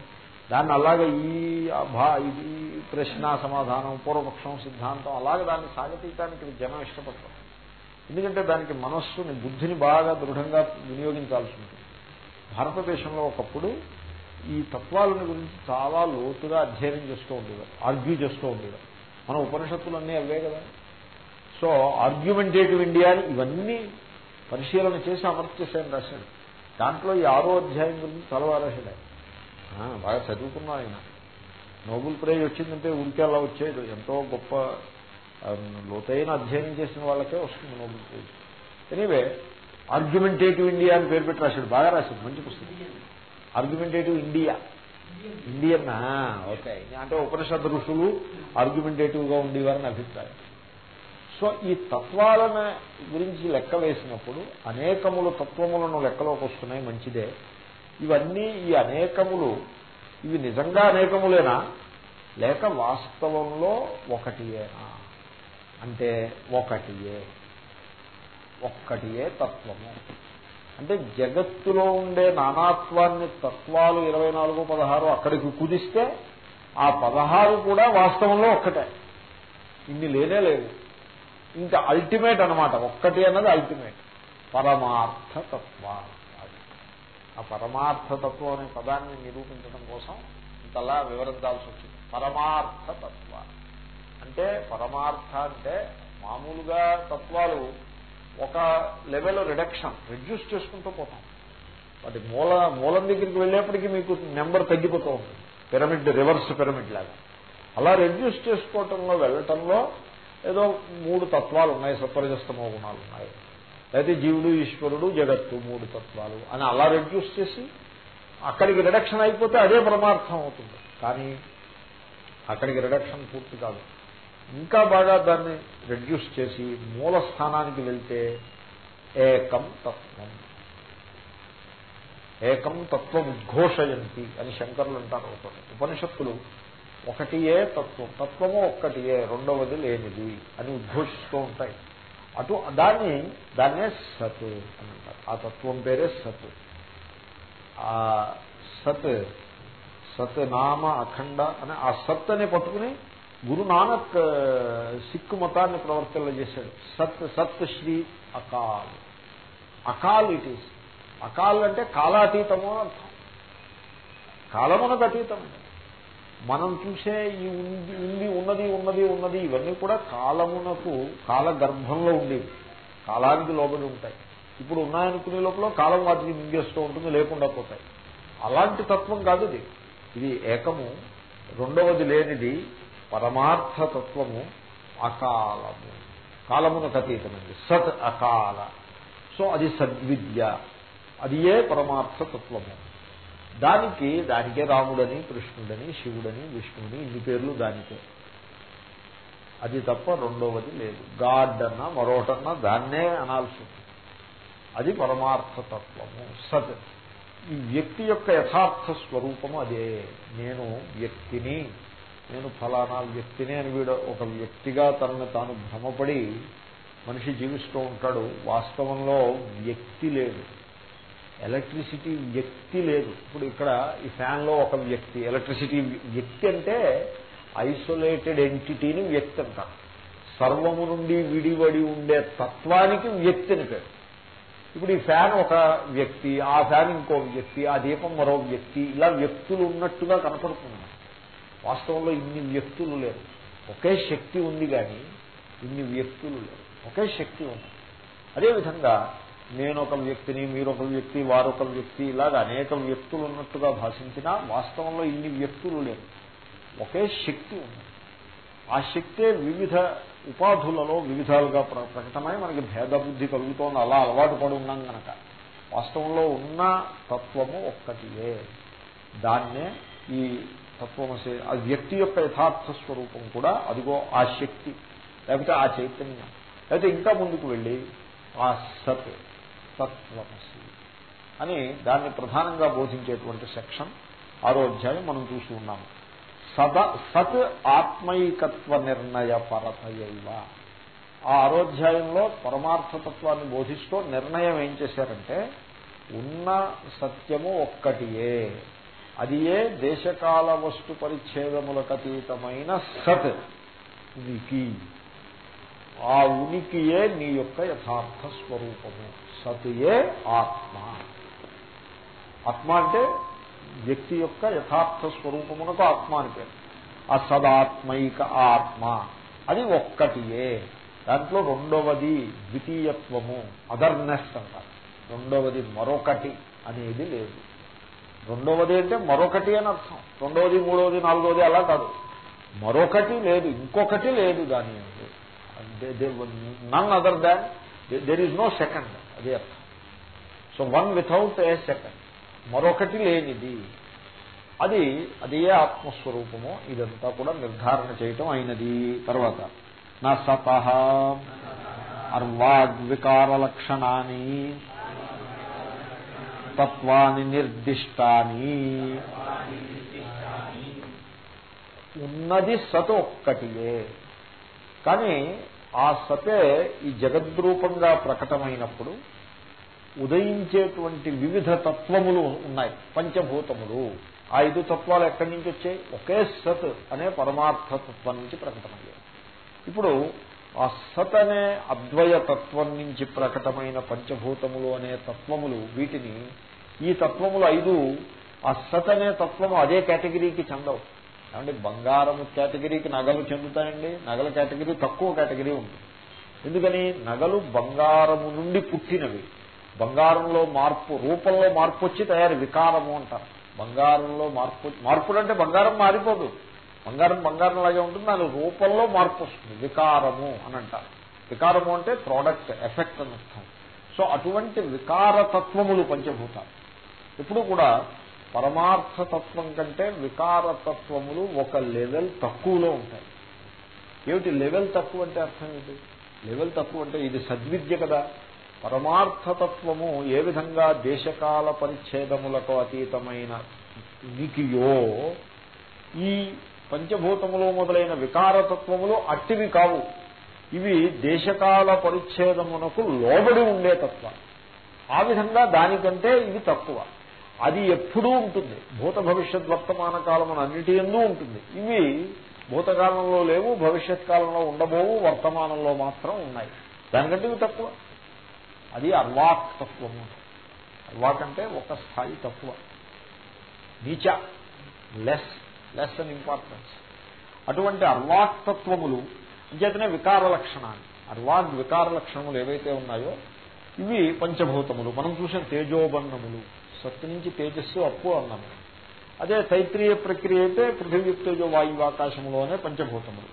S1: దాన్ని అలాగే ఈ భా ఇది ప్రశ్న సమాధానం పూర్వపక్షం సిద్ధాంతం అలాగే దాన్ని సాగతీయటానికి జనం ఇష్టపడతారు. ఎందుకంటే దానికి మనస్సుని బుద్ధిని బాగా దృఢంగా వినియోగించాల్సి ఉంటుంది. భారతదేశంలో ఒకప్పుడు ఈ తత్వాలని గురించి చాలా లోతుగా అధ్యయనం చేస్తూ ఉండేవారు ఆర్గ్యూ చేస్తూ ఉండేవారు. మన ఉపనిషత్తులన్నీ అవే కదా. సో ఆర్గ్యుమెంటేటివ్ ఇండియా ఇవన్నీ పరిశీలన చేసి అమర్చేసాను రాశాను దాంట్లో ఈ ఆరో అధ్యాయం గురించి చాలా బాగా చదువుకున్నా ఆయన. నోబుల్ ప్రైజ్ వచ్చిందంటే ఊరికే అలా వచ్చేది ఎంతో గొప్ప లోతైన అధ్యయనం చేసిన వాళ్ళకే వస్తుంది Nobel prize. Anyway argumentative India అని పేరు పెట్టి రాశాడు. బాగా రాశాడు. మంచి పుస్తకం. Argumentative India. ఇండియన్. ఓకే. అంటే ఉపనిషత్ ఋషులు ఆర్గ్యుమెంటేటివ్గా ఉండేవారని అభిప్రాయం. సో ఈ తత్వాలను గురించి లెక్క వేసినప్పుడు అనేకములు తత్వములను లెక్కలోకి వస్తున్నాయి మంచిదే. ఇవన్నీ ఈ అనేకములు ఇవి నిజంగా అనేకములేనా? లేక వాస్తవంలో ఒకటియేనా? అంటే ఒకటియే. ఒక్కటియే తత్వము. అంటే జగత్తులో ఉండే నానాత్వాన్ని తత్వాలు ఇరవై నాలుగు పదహారు అక్కడికి కుదిస్తే ఆ పదహారు కూడా వాస్తవంలో ఒక్కటే. ఇన్ని లేనే లేవు. ఇంకా అల్టిమేట్ అనమాట ఒక్కటి అన్నది అల్టిమేట్ పరమార్థతత్వ ఆ పరమార్థతత్వం అనే పదాన్ని నిరూపించడం కోసం ఇంతలా వివరించాల్సి వచ్చింది. పరమార్థతత్వ అంటే పరమార్థ అంటే మామూలుగా తత్వాలు ఒక లెవెల్ రిడక్షన్ రిడ్యూస్ చేసుకుంటూ పోతాం. వాటి మూల మూలం దగ్గరికి వెళ్ళేప్పటికీ మీకు నెంబర్ తగ్గిపోతూ ఉంటుంది. పిరమిడ్ రివర్స్ పిరమిడ్ లాగా. అలా రెడ్యూస్ చేసుకోవటంలో వెళ్ళటంలో ఏదో మూడు తత్వాలు ఉన్నాయి సత్వరజస్తమో గుణాలు ఉన్నాయి అయితే జీవుడు ఈశ్వరుడు జగత్తు మూడు తత్వాలు అని అలా రెడ్యూస్ చేసి అక్కడికి రిడక్షన్ అయిపోతే అదే పరమార్థం అవుతుంది. కానీ అక్కడికి రిడక్షన్ పూర్తి కాదు. ఇంకా బాగా దాన్ని రెడ్యూస్ చేసి మూల స్థానానికి వెళ్తే ఏకం తత్వం. ఏకం తత్వం ఉద్ఘోషయంతి అని శంకరులు అంటారు ఉపనిషత్తులు ఒకటియే తత్వం. తత్వము ఒక్కటియే రెండవది లేనిది అని ఉద్ఘోషిస్తూ ఉంటాయి. అటు దాన్ని దాన్నే సత్ అని అంటారు. ఆ తత్వం పేరే సత్. ఆ సత్ సత్ నామ అఖండ అని ఆ సత్ అని పట్టుకుని గురు నానక్ సిక్కు మతాన్ని ప్రవర్తనలు చేశాడు. సత్ సత్ శ్రీ అకాల్. అకాల్ ఇట్ ఈస్. అకాల్ అంటే కాలాతీతము అర్థం. కాలమునకు అతీతం మనం చూసే ఈ ఉంది ఉంది ఉన్నది ఉన్నది ఉన్నది ఇవన్నీ కూడా కాలమునకు కాల గర్భంలో ఉండేవి. కాలానికి లోబడి ఉంటాయి. ఇప్పుడు ఉన్నాయనుకునే లోపల కాలం వాటిని మింగేస్తూ ఉంటుంది లేకుండా పోతాయి. అలాంటి తత్వం కాదు ఇది. ఇది ఏకము రెండవది లేనిది పరమార్థ తత్వము అకాలము. కాలమునకు అతీతమైంది. సత్ అకాల. సో అది సద్విద్య. అది ఏ పరమార్థ తత్వము. దానికి దానికే రాముడని కృష్ణుడని శివుడని విష్ణువుని ఇన్ని పేర్లు దానికే. అది తప్ప రెండవది లేదు. గాడ్ అన్నా మరొకటన్నా దాన్నే అనాల్సి అది పరమార్థతత్వము సత్. ఈ వ్యక్తి యొక్క యథార్థ స్వరూపము అదే. నేను వ్యక్తిని నేను ఫలానా వ్యక్తిని అని వీడు ఒక వ్యక్తిగా తనను తాను భ్రమపడి మనిషి జీవిస్తూ ఉంటాడు. వాస్తవంలో వ్యక్తి లేదు. ఎలక్ట్రిసిటీ వ్యక్తి లేదు. ఇప్పుడు ఇక్కడ ఈ ఫ్యాన్లో ఒక వ్యక్తి. ఎలక్ట్రిసిటీ వ్యక్తి అంటే ఐసోలేటెడ్ ఎంటిటీని వ్యక్తి అంటారు సర్వము నుండి విడివడి ఉండే తత్వానికి వ్యక్తి అని పేరు. ఇప్పుడు ఈ ఫ్యాన్ ఒక వ్యక్తి ఆ ఫ్యాన్ ఇంకో వ్యక్తి ఆ దీపం మరో వ్యక్తి ఇలా వ్యక్తులు ఉన్నట్టుగా కనపడుతుంది. వాస్తవంలో ఇన్ని వ్యక్తులు లేరు. ఒకే శక్తి ఉంది కానీ ఇన్ని వ్యక్తులు లేరు. ఒకే శక్తి ఉంది. అదేవిధంగా నేను ఒక వ్యక్తిని మీరొక వ్యక్తి వారొక వ్యక్తి ఇలాగ అనేక వ్యక్తులు ఉన్నట్టుగా భాషించినా వాస్తవంలో ఇన్ని వ్యక్తులు లేరు. ఒకే శక్తి ఉంది. ఆ శక్తే వివిధ ఉపాధులలో వివిధాలుగా ప్రకటమై మనకి భేద బుద్ధి కలుగుతోంది. అలా అలవాటు పడి ఉన్నాం కనుక వాస్తవంలో ఉన్న తత్వము ఒక్కటియే. దాన్నే ఈ తత్వమసే ఆ వ్యక్తి యొక్క యథార్థ స్వరూపం కూడా అదిగో ఆ శక్తి లేకపోతే ఆ చైతన్యం. లేకపోతే ఇంకా ముందుకు వెళ్ళి ఆ సత్ తత్వమసి అని దాన్ని ప్రధానంగా బోధించేటువంటి సెక్షన్ ఆరో అధ్యాయం మనం చూసి ఉన్నాము సద సత్ ఆత్మైకత్వ నిర్ణయ పరతయైవ. ఆ ఆరోధ్యాయంలో పరమార్థతత్వాన్ని బోధిస్తూ నిర్ణయం ఏం చేశారంటే ఉన్న సత్యము ఒక్కటియే. అది ఏ దేశకాల వస్తు పరిచ్ఛేదములకు అతీతమైన సత్. వికి ఆ ఉనికియే నీ యొక్క యథార్థ స్వరూపము. సతియే ఆత్మ. ఆత్మ అంటే వ్యక్తి యొక్క యథార్థ స్వరూపమునకు ఆత్మ అని పేరు. ఆ సదాత్మైక ఆత్మ. అది ఒక్కటియే. దాంట్లో రెండవది ద్వితీయత్వము అదర్నెస్ అంటారు. రెండవది మరొకటి అనేది లేదు. రెండవది అంటే మరొకటి అని అర్థం. రెండవది మూడవది నాలుగవది అలా కాదు. మరొకటి లేదు ఇంకొకటి లేదు దాని none other than there is no second అది అర్థం so one without a second మరొకటి లేనిది. అది అదే ఆత్మస్వరూపము. ఇదంతా కూడా నిర్ధారణ చేయటం అయినది. తర్వాత నా సత అర్వాగ్వికార లక్షణాన్ని తత్వాన్ని నిర్దిష్టాని. ఉన్నది సత్ ఒక్కటియే కానీ ఆ సతే ఈ జగద్రూపంగా ప్రకటమైనప్పుడు ఉదయించేటువంటి వివిధ తత్వములు ఉన్నాయి. పంచభూతములు. ఆ ఐదు తత్వాలు ఎక్కడి నుంచి వచ్చాయి? ఒకే సత్ అనే పరమార్థతత్వం నుంచి ప్రకటమయ్యాయి. ఇప్పుడు ఆ సత్ అనే అద్వయ తత్వం నుంచి ప్రకటమైన పంచభూతములు అనే తత్వములు వీటిని ఈ తత్వములు ఐదు ఆ సత్ అనే తత్వము అదే కేటగిరీకి చెందవు. ఏమంటే బంగారము కేటగిరీకి నగలు చెందుతాయండి. నగల కేటగిరీ తక్కువ కేటగిరీ ఉంటుంది. ఎందుకని? నగలు బంగారము నుండి పుట్టినవి. బంగారంలో మార్పు రూపంలో మార్పు వచ్చి తయారు. వికారము అంటారు. బంగారంలో మార్పు మార్పులు అంటే బంగారం మారిపోదు. బంగారం బంగారం లాగే ఉంటుంది. దాని రూపంలో మార్పు వస్తుంది. వికారము అని అంటారు. వికారము అంటే ప్రోడక్ట్ ఎఫెక్ట్ అని అర్థం. సో అటువంటి వికారతత్వములు పంచభూతాలు. ఎప్పుడు కూడా పరమార్థతత్వం కంటే వికారతత్వములు ఒక లెవెల్ తక్కువలో ఉంటాయి. ఏమిటి లెవెల్ తక్కువ అంటే అర్థం ఏంటి? లెవెల్ తక్కువ అంటే ఇది సద్విద్య కదా. పరమార్థతత్వము ఏ విధంగా దేశకాల పరిచ్ఛేదములకు అతీతమైన వికియో ఈ పంచభూతములు మొదలైన వికారతత్వములు అట్టివి కావు. ఇవి దేశకాల పరిచ్ఛేదమునకు లోబడి ఉండే తత్వం ఆ విధంగా దానికంటే ఇవి తక్కువ. అది ఎప్పుడూ ఉంటుంది. భూత భవిష్యత్ వర్తమాన కాలం అన్నిటి ఎందు ఉంటుంది. ఇవి భూతకాలంలో లేవు భవిష్యత్ కాలంలో ఉండబోవు వర్తమానంలో మాత్రం ఉన్నాయి. దానికంటే ఇవి తక్కువ. అది అర్వాక్ తత్వము అర్వాక్ అంటే ఒక స్థాయి తక్కువ. నీచ లెస్ లెస్ అండ్ ఇంపార్టెన్స్. అటువంటి అర్వాక్ తత్వములు అంచేతనే వికార లక్షణాన్ని అర్వాగ్ వికార లక్షణములు ఏవైతే ఉన్నాయో ఇవి పంచభూతములు. మనం చూసిన తేజోబన్నములు. సత్తు నుంచి తేజస్సు అప్పు అన్నము అదే తైత్రీయ ప్రక్రియ అయితే పృథివీ తేజో వాయువు ఆకాశములోనే పంచభూతములు.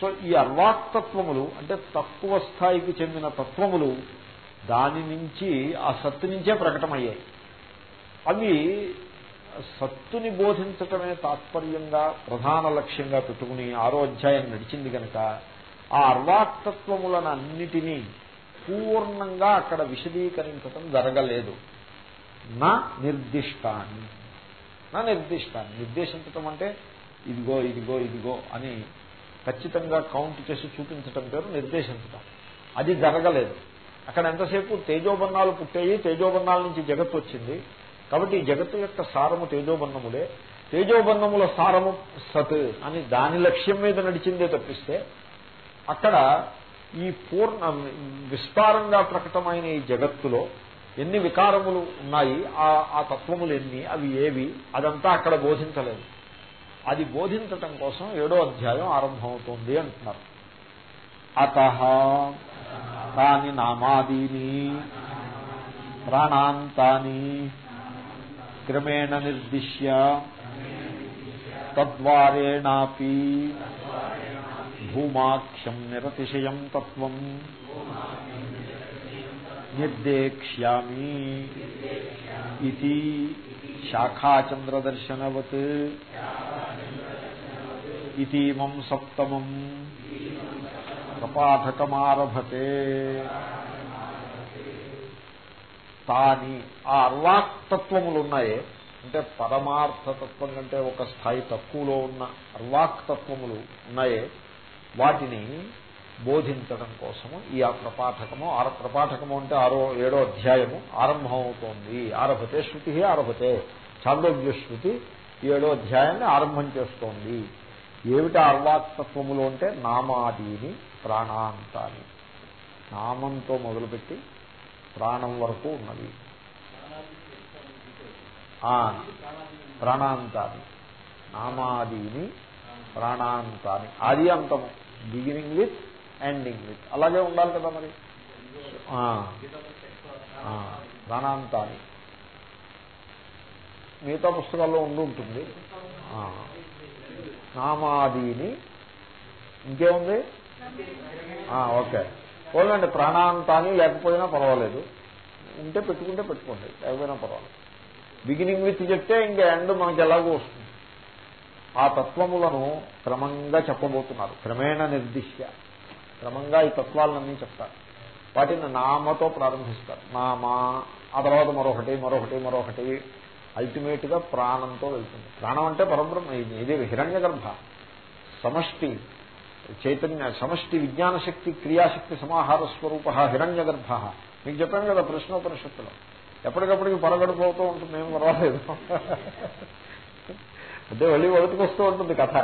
S1: సో ఈ అర్వాక్తత్వములు అంటే తక్కువ స్థాయికి చెందిన తత్వములు దాని నుంచి ఆ సత్తు నుంచే ప్రకటమయ్యాయి. అవి సత్తుని బోధించటమే తాత్పర్యంగా ప్రధాన లక్ష్యంగా పెట్టుకుని ఆరో అధ్యాయం నడిచింది కనుక ఆ అర్వాక్తత్వములను అన్నిటినీ పూర్ణంగా అక్కడ విశదీకరించటం జరగలేదు. నా నిర్దిష్టాన్ని. నా నిర్దిష్టాన్ని. నిర్దేశించటం అంటే ఇదిగో ఇదిగో ఇదిగో అని ఖచ్చితంగా కౌంట్ చేసి చూపించటం పేరు నిర్దేశించటం. అది జరగలేదు. అక్కడ ఎంతసేపు తేజోబన్నాలు పుట్టాయి తేజోబన్నాల నుంచి జగత్తు వచ్చింది. కాబట్టి ఈ జగత్తు యొక్క సారము తేజోబన్నములే. తేజోబన్నముల సారము సత్ అని దాని లక్ష్యం మీద నడిచిందే తప్పిస్తే అక్కడ ఈ పూర్ణ విస్తారంగా ప్రకటమైన ఈ జగత్తులో ఎన్ని వికారములు ఉన్నాయి ఆ ఆ తత్వములు ఎన్ని అవి ఏవి అదంతా అక్కడ బోధించలేదు. అది బోధించటం కోసం ఏడో అధ్యాయం ఆరంభమవుతోంది అంటున్నారు. అత తాని నామాదీని ప్రాణాంతాని క్రమేణ నిర్దిశ్య తద్వారేణాపి భూమాఖ్యం నిరతిశయం తత్వం. నిర్దేక్ష్యామి ఇది శాఖాచంద్రదర్శనవత్. ఇతీమం సప్తమం. ప్రపాఠకమారభతే తాని ఆ అర్వాక్తత్వములున్నాయే. అంటే పరమార్థతత్వం కంటే ఒక స్థాయి తక్కువలో ఉన్న అర్వాక్తత్వములు ఉన్నాయే. వాటిని బోధించడం కోసము ఈ ఆ ప్రపాఠకము ఆర ప్రపాఠకము అంటే ఆరో ఏడో అధ్యాయము ఆరంభమవుతోంది. ఆరభతే శృతి ఆరభతే చాందోగ్య శృతి ఏడో అధ్యాయాన్ని ఆరంభం చేస్తోంది. ఏమిటి అర్వాక్తత్వములు అంటే నామాదీని ప్రాణాంతాన్ని. నామంతో మొదలుపెట్టి ప్రాణం వరకు ఉన్నది. ప్రాణాంతాన్ని. నామాదీని ప్రాణాంతాన్ని. ఆది అంతము. బిగినింగ్ విత్ ఎండింగ్ విత్ అలాగే ఉండాలి కదా మరి? ప్రాణాంతాలు. మిగతా పుస్తకాల్లో ఉండి ఉంటుంది. నామాదీని. ఇంకేముంది? ఓకే. పోలండి ప్రాణాంతాన్ని లేకపోయినా పర్వాలేదు. ఉంటే పెట్టుకుంటే పెట్టుకోండి లేకపోయినా పర్వాలేదు. బిగినింగ్ విత్ చెప్తే ఇంకా ఎండ్ మనకి ఎలాగో వస్తుంది. ఆ తత్వములను క్రమంగా చెప్పబోతున్నారు. క్రమేణ నిర్దిశ్య. క్రమంగా ఈ తత్వాలన్నీ చెప్తారు. వాటిని నామతో ప్రారంభిస్తారు. నామా ఆ తర్వాత మరొకటి మరొకటి మరొకటి అల్టిమేట్గా ప్రాణంతో వెళ్తుంది. ప్రాణం అంటే పరబ్రహ్మ ఇది హిరణ్య గర్భ. సమష్టి చైతన్య సమష్టి విజ్ఞాన శక్తి క్రియాశక్తి సమాహార స్వరూప హిరణ్య గర్భ. మీకు చెప్పాను కదా ప్రశ్నోపనిషత్తులో. ఎప్పటికప్పటికి పరగడిపోతూ ఉంటుంది ఏం పర్వాలేదు. అంటే వెళ్ళి వస్తూ ఉంటుంది కథ.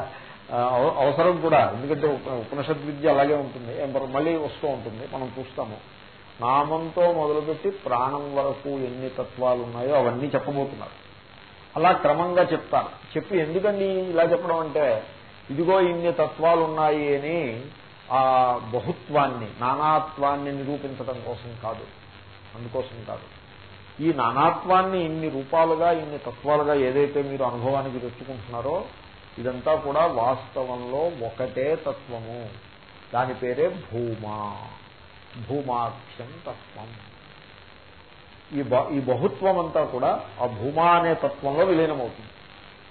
S1: అవసరం కూడా. ఎందుకంటే ఉపనిషద్ విద్య అలాగే ఉంటుంది. మళ్ళీ వస్తూ ఉంటుంది. మనం చూస్తాము. నామంతో మొదలుపెట్టి ప్రాణం వరకు ఎన్ని తత్వాలు ఉన్నాయో అవన్నీ చెప్పబోతున్నారు. అలా క్రమంగా చెప్తారు. చెప్పి ఎందుకండి ఇలా చెప్పడం అంటే ఇదిగో ఇన్ని తత్వాలు ఉన్నాయి అని ఆ బహుత్వాన్ని నానాత్వాన్ని నిరూపించడం కోసం కాదు. అందుకోసం కాదు. ఈ నానాత్వాన్ని ఇన్ని రూపాలుగా ఇన్ని తత్వాలుగా ఏదైతే మీరు అనుభవానికి తెచ్చుకుంటున్నారో ఇదంతా కూడా వాస్తవంలో ఒకటే తత్వము. దాని పేరే భూమా. భూమాఖ్యం తత్వం. ఈ ఈ బహుత్వం అంతా కూడా ఆ భూమా అనే తత్వంలో విలీనమవుతుంది.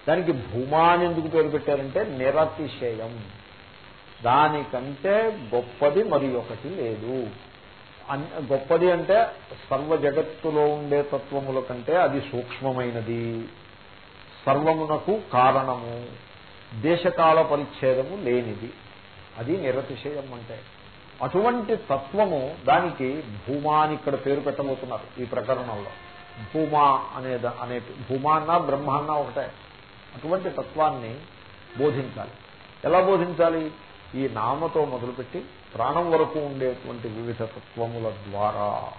S1: దానికి భూమా అని ఎందుకు పేరు పెట్టారంటే నిరతిశయం. దానికంటే గొప్పది మరి ఒకటి లేదు. గొప్పది అంటే సర్వ జగత్తులో ఉండే తత్వముల కంటే అది సూక్ష్మమైనది. సర్వమునకు కారణము. దేశకాల పరిచ్ఛేదము లేనిది. అది నిరతిశయం అంటే అటువంటి తత్వము దానికి భూమా అని ఇక్కడ పేరు పెట్టబోతున్నారు ఈ ప్రకరణంలో. భూమా అనే అనే భూమా అన్నా బ్రహ్మ అన్నా ఒకటే. అటువంటి తత్వాన్ని బోధించాలి. ఎలా బోధించాలి? ఈ నామతో మొదలుపెట్టి ప్రాణం వరకు ఉండేటువంటి వివిధ తత్వముల ద్వారా.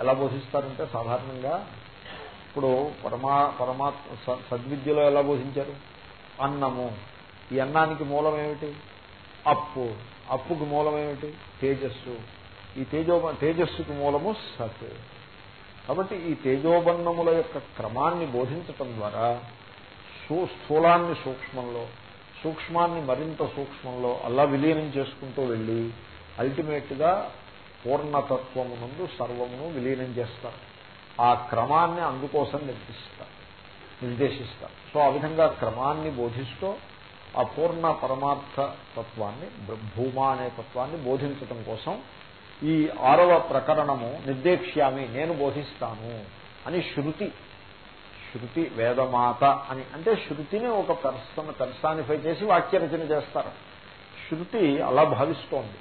S1: ఎలా బోధిస్తారంటే సాధారణంగా ఇప్పుడు పరమా పరమాత్మ సద్విద్యలో ఎలా బోధించారు? అన్నము. ఈ అన్నానికి మూలం ఏమిటి? అప్పు. అప్పుకు మూలం ఏమిటి? తేజస్సు. ఈ తేజో తేజస్సుకి మూలము సత్. కాబట్టి ఈ తేజోబన్నముల యొక్క క్రమాన్ని బోధించటం ద్వారా స్థూలాన్ని సూక్ష్మంలో సూక్ష్మాన్ని మరింత సూక్ష్మంలో అలా విలీనం చేసుకుంటూ వెళ్ళి అల్టిమేట్గా పూర్ణతత్వమునందు సర్వమును విలీనం చేస్తారు. ఆ క్రమాన్ని అందుకోసం నిర్దిస్తారు నిర్దేశిస్తారు సో ఆ విధంగా క్రమాన్ని బోధిస్తూ ఆ పూర్ణ పరమార్థ తత్వాన్ని భూమా అనే తత్వాన్ని బోధించటం కోసం ఈ ఆరవ ప్రకరణము నిర్దేశ్యామి నేను బోధిస్తాను అని శృతి శృతి వేదమాత అని అంటే శృతిని ఒక పర్సన్ పెర్సానిఫై చేసి వాక్యరచన చేస్తారు. శృతి అలా భావిస్తోంది.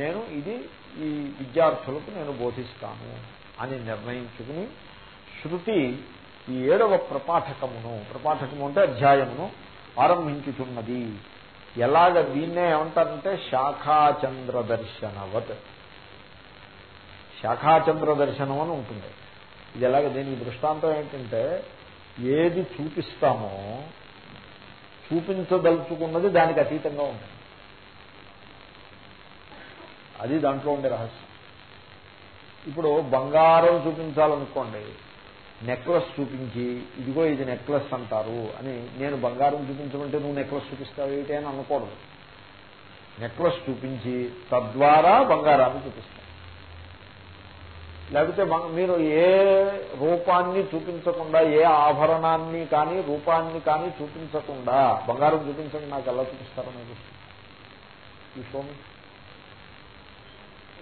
S1: నేను ఇది ఈ విద్యార్థులకు నేను బోధిస్తాను. అని నిర్ణయించుకుని శృతి ఈ ఏడవ ప్రపాఠకమును ప్రపాఠకము అంటే అధ్యాయమును ఆరంభించుతున్నది ఎలాగ దీన్నే ఏమంటారంటే శాఖాచంద్ర దర్శనవత్ శాఖాచంద్ర దర్శనం అని ఉంటుంది. ఇది ఎలాగ దీనికి దృష్టాంతం ఏంటంటే ఏది చూపిస్తామో చూపించదలుచుకున్నది దానికి అతీతంగా ఉంటుంది. అది దాంట్లో ఉండే రహస్యం. ఇప్పుడు బంగారం చూపించాలనుకోండి నెక్లెస్ చూపించి ఇదిగో ఇది నెక్లెస్ అంటారు అని నేను బంగారం చూపించమంటే నువ్వు నెక్లెస్ చూపిస్తావు ఏంటి అని అనకూడదు. నెక్లెస్ చూపించి తద్వారా బంగారాన్ని చూపిస్తాను లేకపోతే మీరు ఏ రూపాన్ని చూపించకుండా ఏ ఆభరణాన్ని కానీ రూపాన్ని కానీ చూపించకుండా బంగారం చూపించండి నాకు ఎలా చూపిస్తారో నాకు ఈ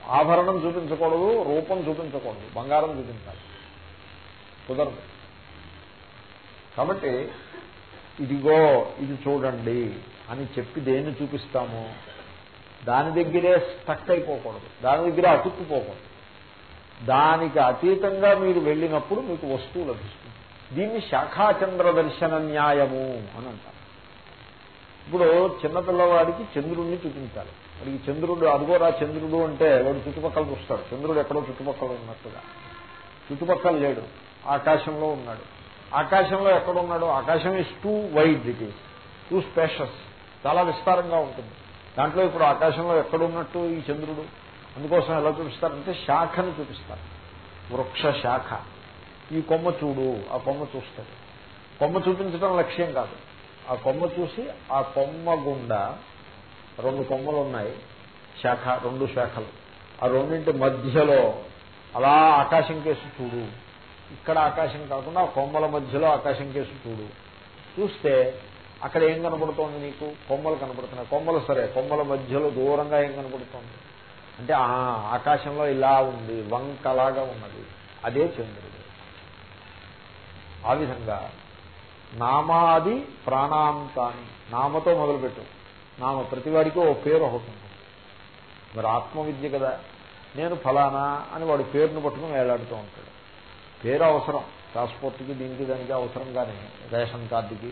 S1: ఆభరణం చూపించకూడదు రూపం చూపించకూడదు బంగారం చూపించాలి. కుదరదు. కాబట్టి ఇదిగో ఇది చూడండి అని చెప్పి దేన్ని చూపిస్తాము? దాని దగ్గరే స్టక్ అయిపోకూడదు. దాని దగ్గర అతుక్కుపోకూడదు. దానికి అతీతంగా మీరు వెళ్ళినప్పుడు మీకు వస్తువు లభిస్తుంది. దీన్ని శాఖాచంద్ర దర్శన న్యాయము అని అంటారు. ఇప్పుడు చిన్నపిల్లవాడికి చంద్రుణ్ణి చూపించాలి. వాడికి చంద్రుడు అదిగోరా చంద్రుడు అంటే వాడు చుట్టుపక్కల చూస్తాడు. చంద్రుడు ఎక్కడో చుట్టుపక్కల ఉన్నట్టుగా. చుట్టుపక్కల లేడు. ఆకాశంలో ఉన్నాడు. ఆకాశంలో ఎక్కడున్నాడు? ఆకాశం is too wide it is too spacious చాలా విస్తారంగా ఉంటుంది. దాంట్లో ఇప్పుడు ఆకాశంలో ఎక్కడున్నట్టు ఈ చంద్రుడు? అందుకోసం ఎలా చూపిస్తారంటే శాఖను చూపిస్తారు. వృక్ష శాఖ. ఈ కొమ్మ చూడు ఆ కొమ్మ చూస్తాడు. కొమ్మ చూపించడం లక్ష్యం కాదు. ఆ కొమ్మ చూసి ఆ కొమ్మ గుండా రెండు కొమ్మలు ఉన్నాయి. శాఖ రెండు శాఖలు. ఆ రెండింటి మధ్యలో అలా ఆకాశం కేసు చూడు. ఇక్కడ ఆకాశం కాకుండా కొమ్మల మధ్యలో ఆకాశం కేసు చూడు. చూస్తే అక్కడ ఏం కనబడుతోంది నీకు? కొమ్మలు కనబడుతున్నాయి కొమ్మలు సరే కొమ్మల మధ్యలో దూరంగా ఏం కనబడుతోంది అంటే ఆకాశంలో ఇలా ఉంది వంకలాగా ఉన్నది. అదే చంద్రుడు. ఆ విధంగా నామాది ప్రాణాంతాన్ని నామతో మొదలుపెట్టు. నామ ప్రతివాడికి ఓ పేరు ఒకటి ఉంటుంది మరి ఆత్మవిద్య కదా. నేను ఫలానా అని వాడు పేరును పట్టుకుని వేలాడుతూ ఉంటాడు. పేరు అవసరం. పాస్పోర్ట్కి దీనికి దానికి అవసరం కానీ రేషన్ కార్డుకి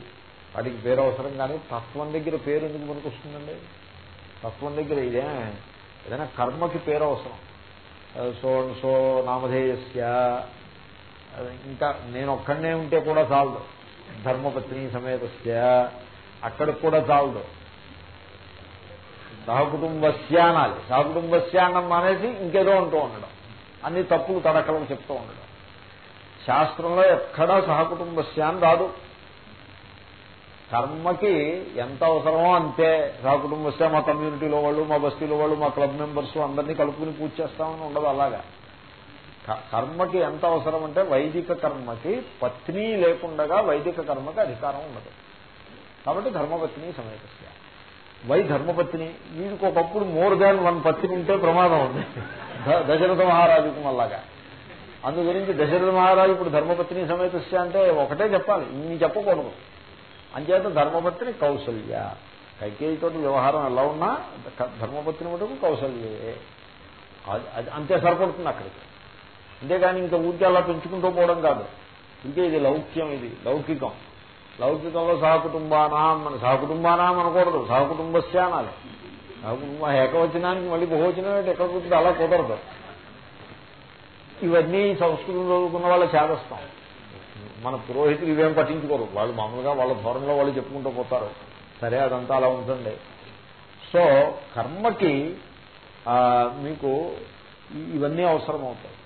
S1: వాటికి పేరు అవసరం కానీ తత్వం దగ్గర పేరు ఎందుకు మనకు వస్తుందండి తత్వం దగ్గర ఇదే ఏదైనా కర్మకి పేరు అవసరం. సో సో నామధేయస్య. ఇంకా నేను ఒక్కడనే ఉంటే కూడా చాలదు. ధర్మపత్ని సమేతస్య. అక్కడికి కూడా చాలదు. సహకుటుంబస్య అనాలి సహకుటుంబస్య అన్నం మానేసి ఇంకేదో అంటూ ఉండడం. అన్ని తప్పులు తడకలు చెప్తూ ఉండడం. శాస్త్రంలో ఎక్కడా సహకుటుంబస్య అని రాదు. కర్మకి ఎంత అవసరమో అంతే. సహకుటుంబస్య మా కమ్యూనిటీలో వాళ్ళు మా బస్తీలో వాళ్ళు మా క్లబ్ మెంబర్స్ అందరినీ కలుపుకుని పూజ చేస్తామని ఉండదు అలాగా. కర్మకి ఎంత అవసరం అంటే వైదిక కర్మకి పత్ని లేకుండగా వైదిక కర్మకి అధికారం ఉండదు. కాబట్టి ధర్మపత్ని సమేతస్య. వై ధర్మపత్ని? వీడికి ఒకప్పుడు మోర్ దాన్ వన్ పత్ని ఉంటే ప్రమాదం ఉంది. దశరథ మహారాజుకు మళ్ళాగా. అందు గురించి దశరథ మహారాజు ఇప్పుడు ధర్మపత్ని సమేతస్య అంటే ఒకటే చెప్పాలి. ఇన్ని చెప్పకూడదు. అంచేత ధర్మపత్ని కౌసల్య. కైకేయితోటి వ్యవహారం ఎలా ఉన్నా ధర్మపత్ని మటుకు కౌశల్యే అది అంతే సరిపడుతుంది అక్కడికి. అంతేగాని ఇంకా ఊరికే అలా పెంచుకుంటూ పోవడం కాదు. ఇంకే ఇది లౌక్యం ఇది లౌకికం. లౌకికంలో సహకుటుంబానాం మన సహకుటుంబానాం అనకూడదు. సహకుటుంబస్య అనాలి. సహకుటుంబ ఏకవచనానికి మళ్ళీ బహువచనం ఎక్కడ కూర్చుంటే అలా కుదరదు. ఇవన్నీ సంస్కృతం చదువుకున్న వాళ్ళ చేదస్తాం. మన పురోహితులు ఇవేం పట్టించుకోరు. వాళ్ళు మామూలుగా వాళ్ళ ధోరణిలో వాళ్ళు చెప్పుకుంటూ పోతారు. సరే అదంతా అలా ఉంటుంది సో కర్మకి మీకు ఇవన్నీ అవసరం అవుతాయి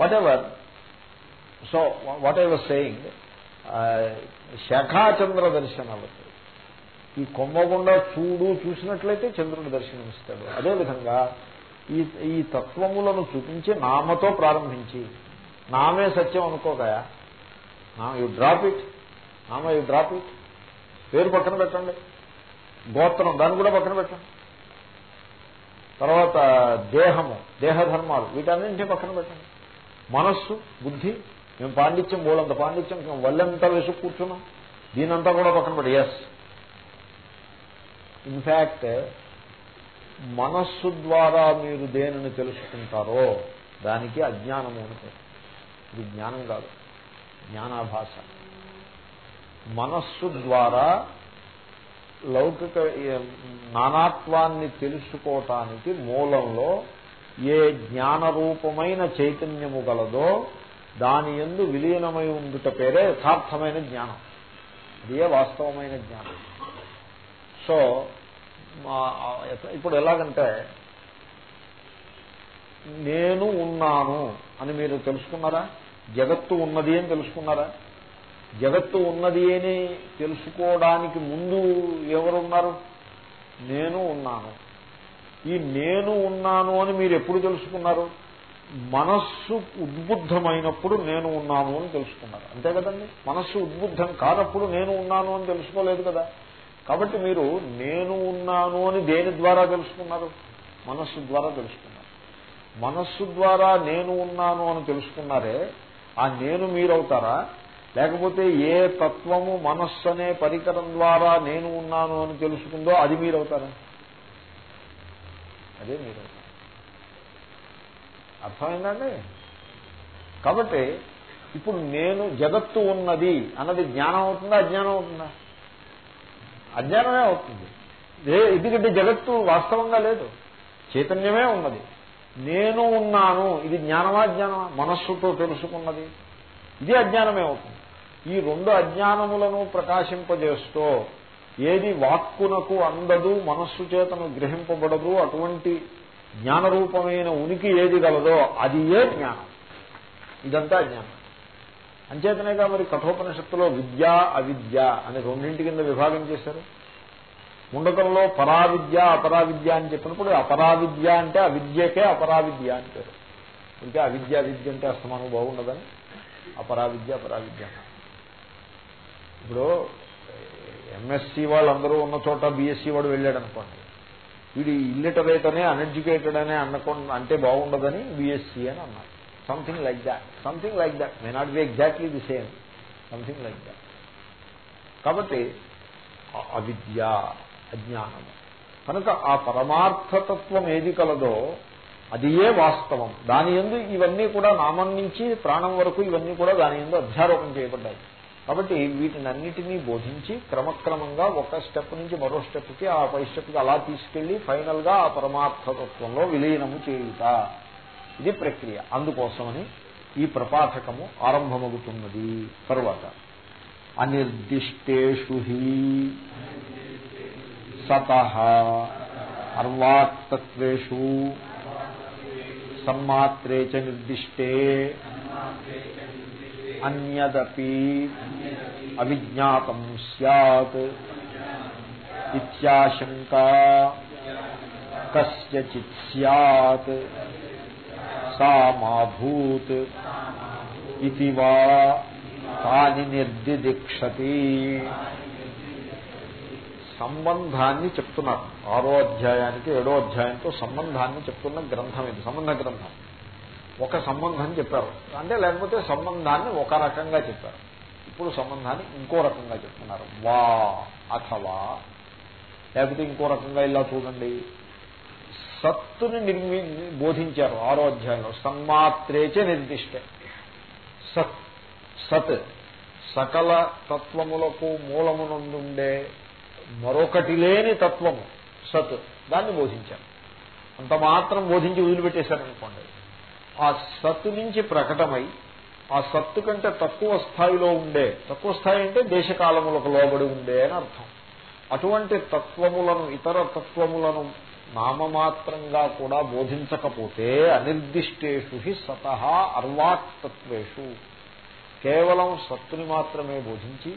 S1: whatever so what I was saying శాఖాచంద్ర దర్శనాలు ఈ కొమ్మగుండా చూడు చూసినట్లయితే చంద్రుడు దర్శనమిస్తాడు. అదేవిధంగా ఈ ఈ తత్వములను చూపించి నామతో ప్రారంభించి నామే సత్యం అనుకోగా యు డ్రాప్ ఇట్ నామ యు డ్రాప్ ఇట్ పేరు పక్కన పెట్టండి. గోత్రం దాన్ని కూడా పక్కన పెట్టండి. తర్వాత దేహము దేహధర్మాలు వీటన్నింటి పక్కన పెట్టండి. మనస్సు బుద్ధి మేము పాండిత్యం బోలంత పాండిత్యం వల్లంతా వేసి కూర్చున్నాం? దీనంతా కూడా పక్కన పడి ఎస్ ఇన్ఫ్యాక్ట్ మనస్సు ద్వారా మీరు దేనిని తెలుసుకుంటారో దానికి అజ్ఞానము అంటే ఇది జ్ఞానం కాదు. జ్ఞానాభాష మనస్సు ద్వారా లౌకిక నానాత్వాన్ని తెలుసుకోవటానికి మూలంలో ఏ జ్ఞానరూపమైన చైతన్యము గలదో దాని ఎందు విలీనమై ఉండుట పేరే యథార్థమైన జ్ఞానం. అదే వాస్తవమైన జ్ఞానం. సో ఇప్పుడు ఎలాగంటే నేను ఉన్నాను అని మీరు తెలుసుకున్నారా? జగత్తు ఉన్నది అని తెలుసుకున్నారా? జగత్తు ఉన్నది అని తెలుసుకోవడానికి ముందు ఎవరున్నారు? నేను ఉన్నాను. ఈ నేను ఉన్నాను అని మీరు ఎప్పుడు తెలుసుకున్నారు? మనస్సు ఉద్బుద్ధమైనప్పుడు నేను ఉన్నాను అని తెలుసుకున్నారు. అంతే కదండి? మనస్సు ఉద్బుద్ధం కానప్పుడు నేను ఉన్నాను అని తెలుసుకోలేదు కదా. కాబట్టి మీరు నేను ఉన్నాను అని దేని ద్వారా తెలుసుకున్నారు? మనస్సు ద్వారా తెలుసుకున్నారు. మనస్సు ద్వారా నేను ఉన్నాను అని తెలుసుకున్నారే ఆ నేను మీరవుతారా? లేకపోతే ఏ తత్వము మనస్సు అనే పరికరం ద్వారా నేను ఉన్నాను అని తెలుసుకుందో అది మీరవుతారా? అదే మీరు అర్థమైందండి? కాబట్టి ఇప్పుడు నేను జగత్తు ఉన్నది అన్నది జ్ఞానం అవుతుందా అజ్ఞానం అవుతుందా? అజ్ఞానమే అవుతుంది. ఎందుకంటే జగత్తు వాస్తవంగా లేదు. చైతన్యమే ఉన్నది. నేను ఉన్నాను ఇది జ్ఞానమా జ్ఞానమా మనస్సుతో తెలుసుకున్నది. ఇది అజ్ఞానమే అవుతుంది. ఈ రెండు అజ్ఞానములను ప్రకాశింపజేస్తూ ఏది వాక్కునకు అందదు మనస్సు చేతను గ్రహింపబడదు అటువంటి జ్ఞానరూపమైన ఉనికి ఏది గలదో అది ఏ జ్ఞానం? ఇదంతా జ్ఞానం. అంచేతనేగా మరి కఠోపనిషత్తులో విద్య అవిద్య అనే రెండింటి కింద విభాగం చేశారు. ముండకంలో పరావిద్య అపరావిద్య అని చెప్పినప్పుడు అపరావిద్య అంటే అవిద్యకే అపరావిద్య అని అంటే ఇంకా అవిద్య విద్య అంటే అస్తమానం బాగుండదని. అపరావిద్య అపరావిద్య ఇప్పుడు ఎంఎస్సి వాళ్ళందరూ ఉన్న చోట బీఎస్సీ వాడు వెళ్ళాడు అనుకోండి వీడు ఇల్లిటరేట్ అనే అన్ఎడ్యుకేటెడ్ అనే అనకుండా అంటే బాగుండదని బీఎస్సీ అని అన్నారు. Something like that something like that may not be exactly the same something like that కాబట్టి అవిద్య అజ్ఞానము కనుక ఆ పరమార్థతత్వం ఏది కలదో అది ఏ వాస్తవం. దాని ఎందు ఇవన్నీ కూడా నామం నుంచి ప్రాణం వరకు ఇవన్నీ కూడా దాని ఎందు అధ్యారోపణ చేయబడ్డాయి. కాబట్టి వీటిని అన్నిటినీ బోధించి క్రమక్రమంగా ఒక స్టెప్ నుంచి మరో స్టెప్కి ఆ పై స్టెప్కి అలా తీసుకెళ్ళి ఫైనల్గా ఆ పరమార్థతత్వంలో విలీనము చేయుట. ఇది ప్రక్రియ. అందుకోసమని ఈ ప్రపాఠకము ఆరంభమవుతున్నది తరువాత అనిర్దిష్టేషు సత అర్వాక్తత్వేషు సమ్మాత్రే చ నిర్దిష్టే అన్యదపి అవిజ్ఞాతం సత్ ఇత్యాశంకా కస్యచిత్ సత్ సా మాభూత్ ఇది వా తాని నిర్దిదిక్షతి. సంబంధాన్ని చెప్తున్నారు. ఆరో అధ్యాయానికి ఏడో అధ్యాయంతో సంబంధాన్ని చెప్తున్న గ్రంథం ఇది. సంబంధ గ్రంథం. ఒక సంబంధం చెప్పారు. అంటే లేకపోతే సంబంధాన్ని ఒక రకంగా చెప్పారు. ఇప్పుడు సంబంధాన్ని ఇంకో రకంగా చెప్తున్నారు. వా అథవా. లేకపోతే ఇంకో రకంగా ఇలా చూడండి. సత్తుని నిర్మి బోధించారు ఆరో అధ్యాయంలో. సన్మాత్రేచే నిర్దిష్ట. సత్ సత్ సకల తత్వములకు మూలమునందుండే మరొకటి లేని తత్వము సత్. దాన్ని బోధించారు. అంత మాత్రం బోధించి వదిలిపెట్టేశారనుకోండి. ఆ సత్తు నుంచి ప్రకటమై ఆ సత్తు కంటే తక్కువ స్థాయిలో ఉండే తక్కువ స్థాయి అంటే దేశకాలములకు లోబడి ఉండే అని అర్థం. అటువంటి తత్వములను ఇతర తత్వములను నామమాత్రంగా కూడా బోధించకపోతే అనిర్దిష్టేషు హి సత అర్వాక్తత్వేషు. కేవలం సత్తుని మాత్రమే బోధించి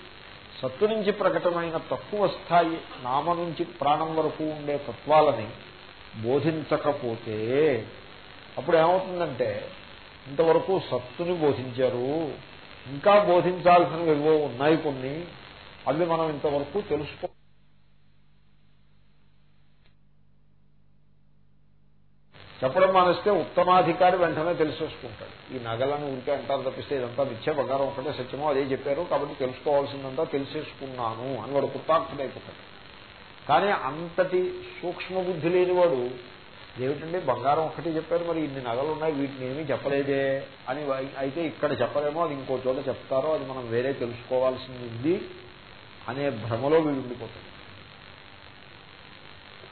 S1: సత్తు నుంచి ప్రకటమైన తక్కువ స్థాయి నామ నుంచి ప్రాణం వరకు ఉండే తత్వాలని బోధించకపోతే అప్పుడు ఏమవుతుందంటే ఇంతవరకు సత్తుని బోధించారు. ఇంకా బోధించాల్సినవి ఏవో ఉన్నాయి కొన్ని. అవి మనం ఇంతవరకు తెలుసుకో చెప్పడం మానేస్తే ఉత్తమాధికారి వెంటనే తెలిసేసుకుంటాడు. ఈ నగలను ఊరికే అంటారు తప్పిస్తే ఇదంతా నిత్య బంగారం ఒకటే సత్యమో అదే చెప్పారు. కాబట్టి తెలుసుకోవాల్సిందంతా తెలిసేసుకున్నాను అని వాడు కృతార్థుడైపోతాడు. కానీ అంతటి సూక్ష్మ బుద్ధి లేనివాడు ఏమిటండి? బంగారం ఒకటి చెప్పారు మరి ఇన్ని నగలు ఉన్నాయి వీటిని ఏమీ చెప్పలేదే అని అయితే ఇక్కడ చెప్పలేమో అది ఇంకో చోట చెప్తారో అది మనం వేరే తెలుసుకోవాల్సింది ఉంది అనే భ్రమలో వీడు ఉండిపోతుంది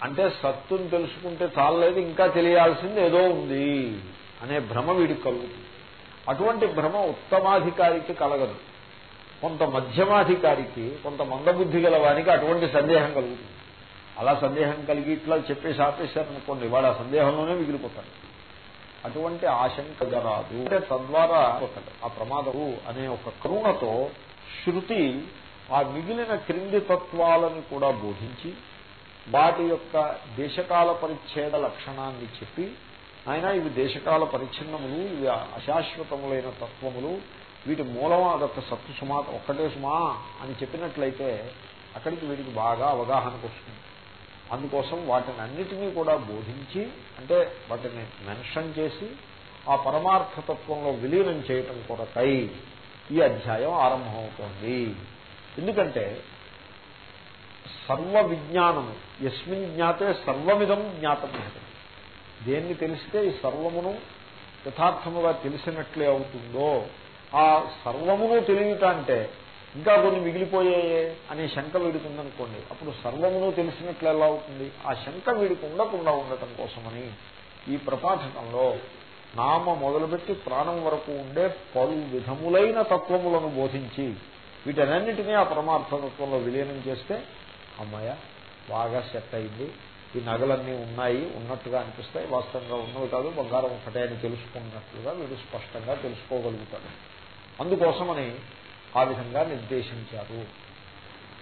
S1: అంటే సత్తుని తెలుసుకుంటే చాలలేదు ఇంకా తెలియాల్సింది ఏదో ఉంది అనే భ్రమ వీడికి కలుగుతుంది. అటువంటి భ్రమ ఉత్తమాధికారికి కలగదు. కొంత మధ్యమాధికారికి కొంత మందబుద్ధి గల వానికి అటువంటి సందేహం కలుగుతుంది. అలా సందేహం కలిగి ఇట్లా చెప్పేసి ఆపేశారనుకోండి వాడు ఆ సందేహంలోనే మిగిలిపోతాడు. అటువంటి ఆశంక రాదు అంటే తద్వారా ఆ ప్రమాదము అనే ఒక కరుణతో శృతి ఆ మిగిలిన క్రింది తత్వాలను కూడా బోధించి వాటి యొక్క దేశకాల పరిచ్ఛేద లక్షణాన్ని చెప్పి ఆయన ఇవి దేశకాల పరిచ్ఛిన్నములు ఇవి అశాశ్వతములైన తత్వములు వీటి మూలం అదొక సత్తు సుమా ఒక్కటే సుమా అని చెప్పినట్లయితే అక్కడికి వీడికి బాగా అవగాహనకు వస్తుంది అందుకోసం వాటిని అన్నిటినీ కూడా బోధించి అంటే వాటిని మెన్షన్ చేసి ఆ పరమార్థతత్వంలో విలీనం చేయటం కొరకై ఈ అధ్యాయం ఆరంభమవుతోంది. ఎందుకంటే సర్వ విజ్ఞానము ఎస్మిన్ జ్ఞాతే సర్వమిదం జ్ఞాతం దేన్ని తెలిస్తే ఈ సర్వమును యథార్థముగా తెలిసినట్లే అవుతుందో ఆ సర్వమును తెలియటంటే ఇంకా కొన్ని మిగిలిపోయాయే అనే శంక వీడుకుందనుకోండి అప్పుడు సర్వమును తెలిసినట్లు ఎలా అవుతుంది? ఆ శంక వీడికి ఉండకుండా ఉండటం కోసమని ఈ ప్రపాఠకంలో నామ మొదలుపెట్టి ప్రాణం వరకు ఉండే పలు విధములైన తత్వములను బోధించి వీటన్నింటినీ ఆ పరమార్థతత్వంలో విలీనం చేస్తే అమ్మాయ బాగా సెట్ అయింది. ఈ నగలన్నీ ఉన్నాయి ఉన్నట్టుగా అనిపిస్తాయి. వాస్తవంగా ఉన్నవి కాదు బంగారం ఒకటే అని తెలుసుకున్నట్లుగా వీడు స్పష్టంగా తెలుసుకోగలుగుతాడు. అందుకోసమని ఆ విధంగా నిర్దేశించారు.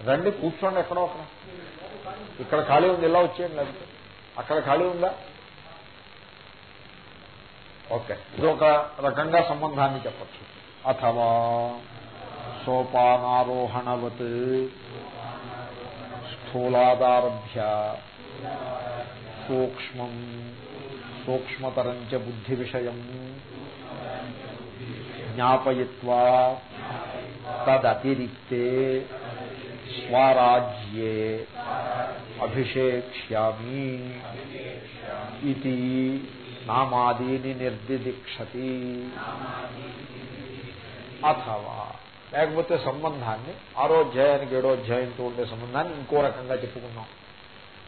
S1: రండి కూర్చోండి ఎక్కడో అక్కడ. ఇక్కడ ఖాళీ ఉంది ఎలా వచ్చేయండి లేకపోతే. అక్కడ ఖాళీ ఉందా? ఓకే ఇది ఒక రకంగా సంబంధాన్ని చెప్పచ్చు. అథవా సోపానారోహణవత్ స్థూలాదారభ్య సూక్ష్మం సూక్ష్మతరంచ బుద్ధి విషయం జ్ఞాపయిత్వా తదతిరిక్తే స్వరాజ్యే అభిషేక్ష్యామి ఇది నామాదీని నిర్దిదిక్షతి అథవా లేకపోతే సంబంధాన్ని ఆరో అధ్యాయానికి ఏడో అధ్యాయంతో ఉండే సంబంధాన్ని ఇంకో రకంగా చెప్పుకున్నాం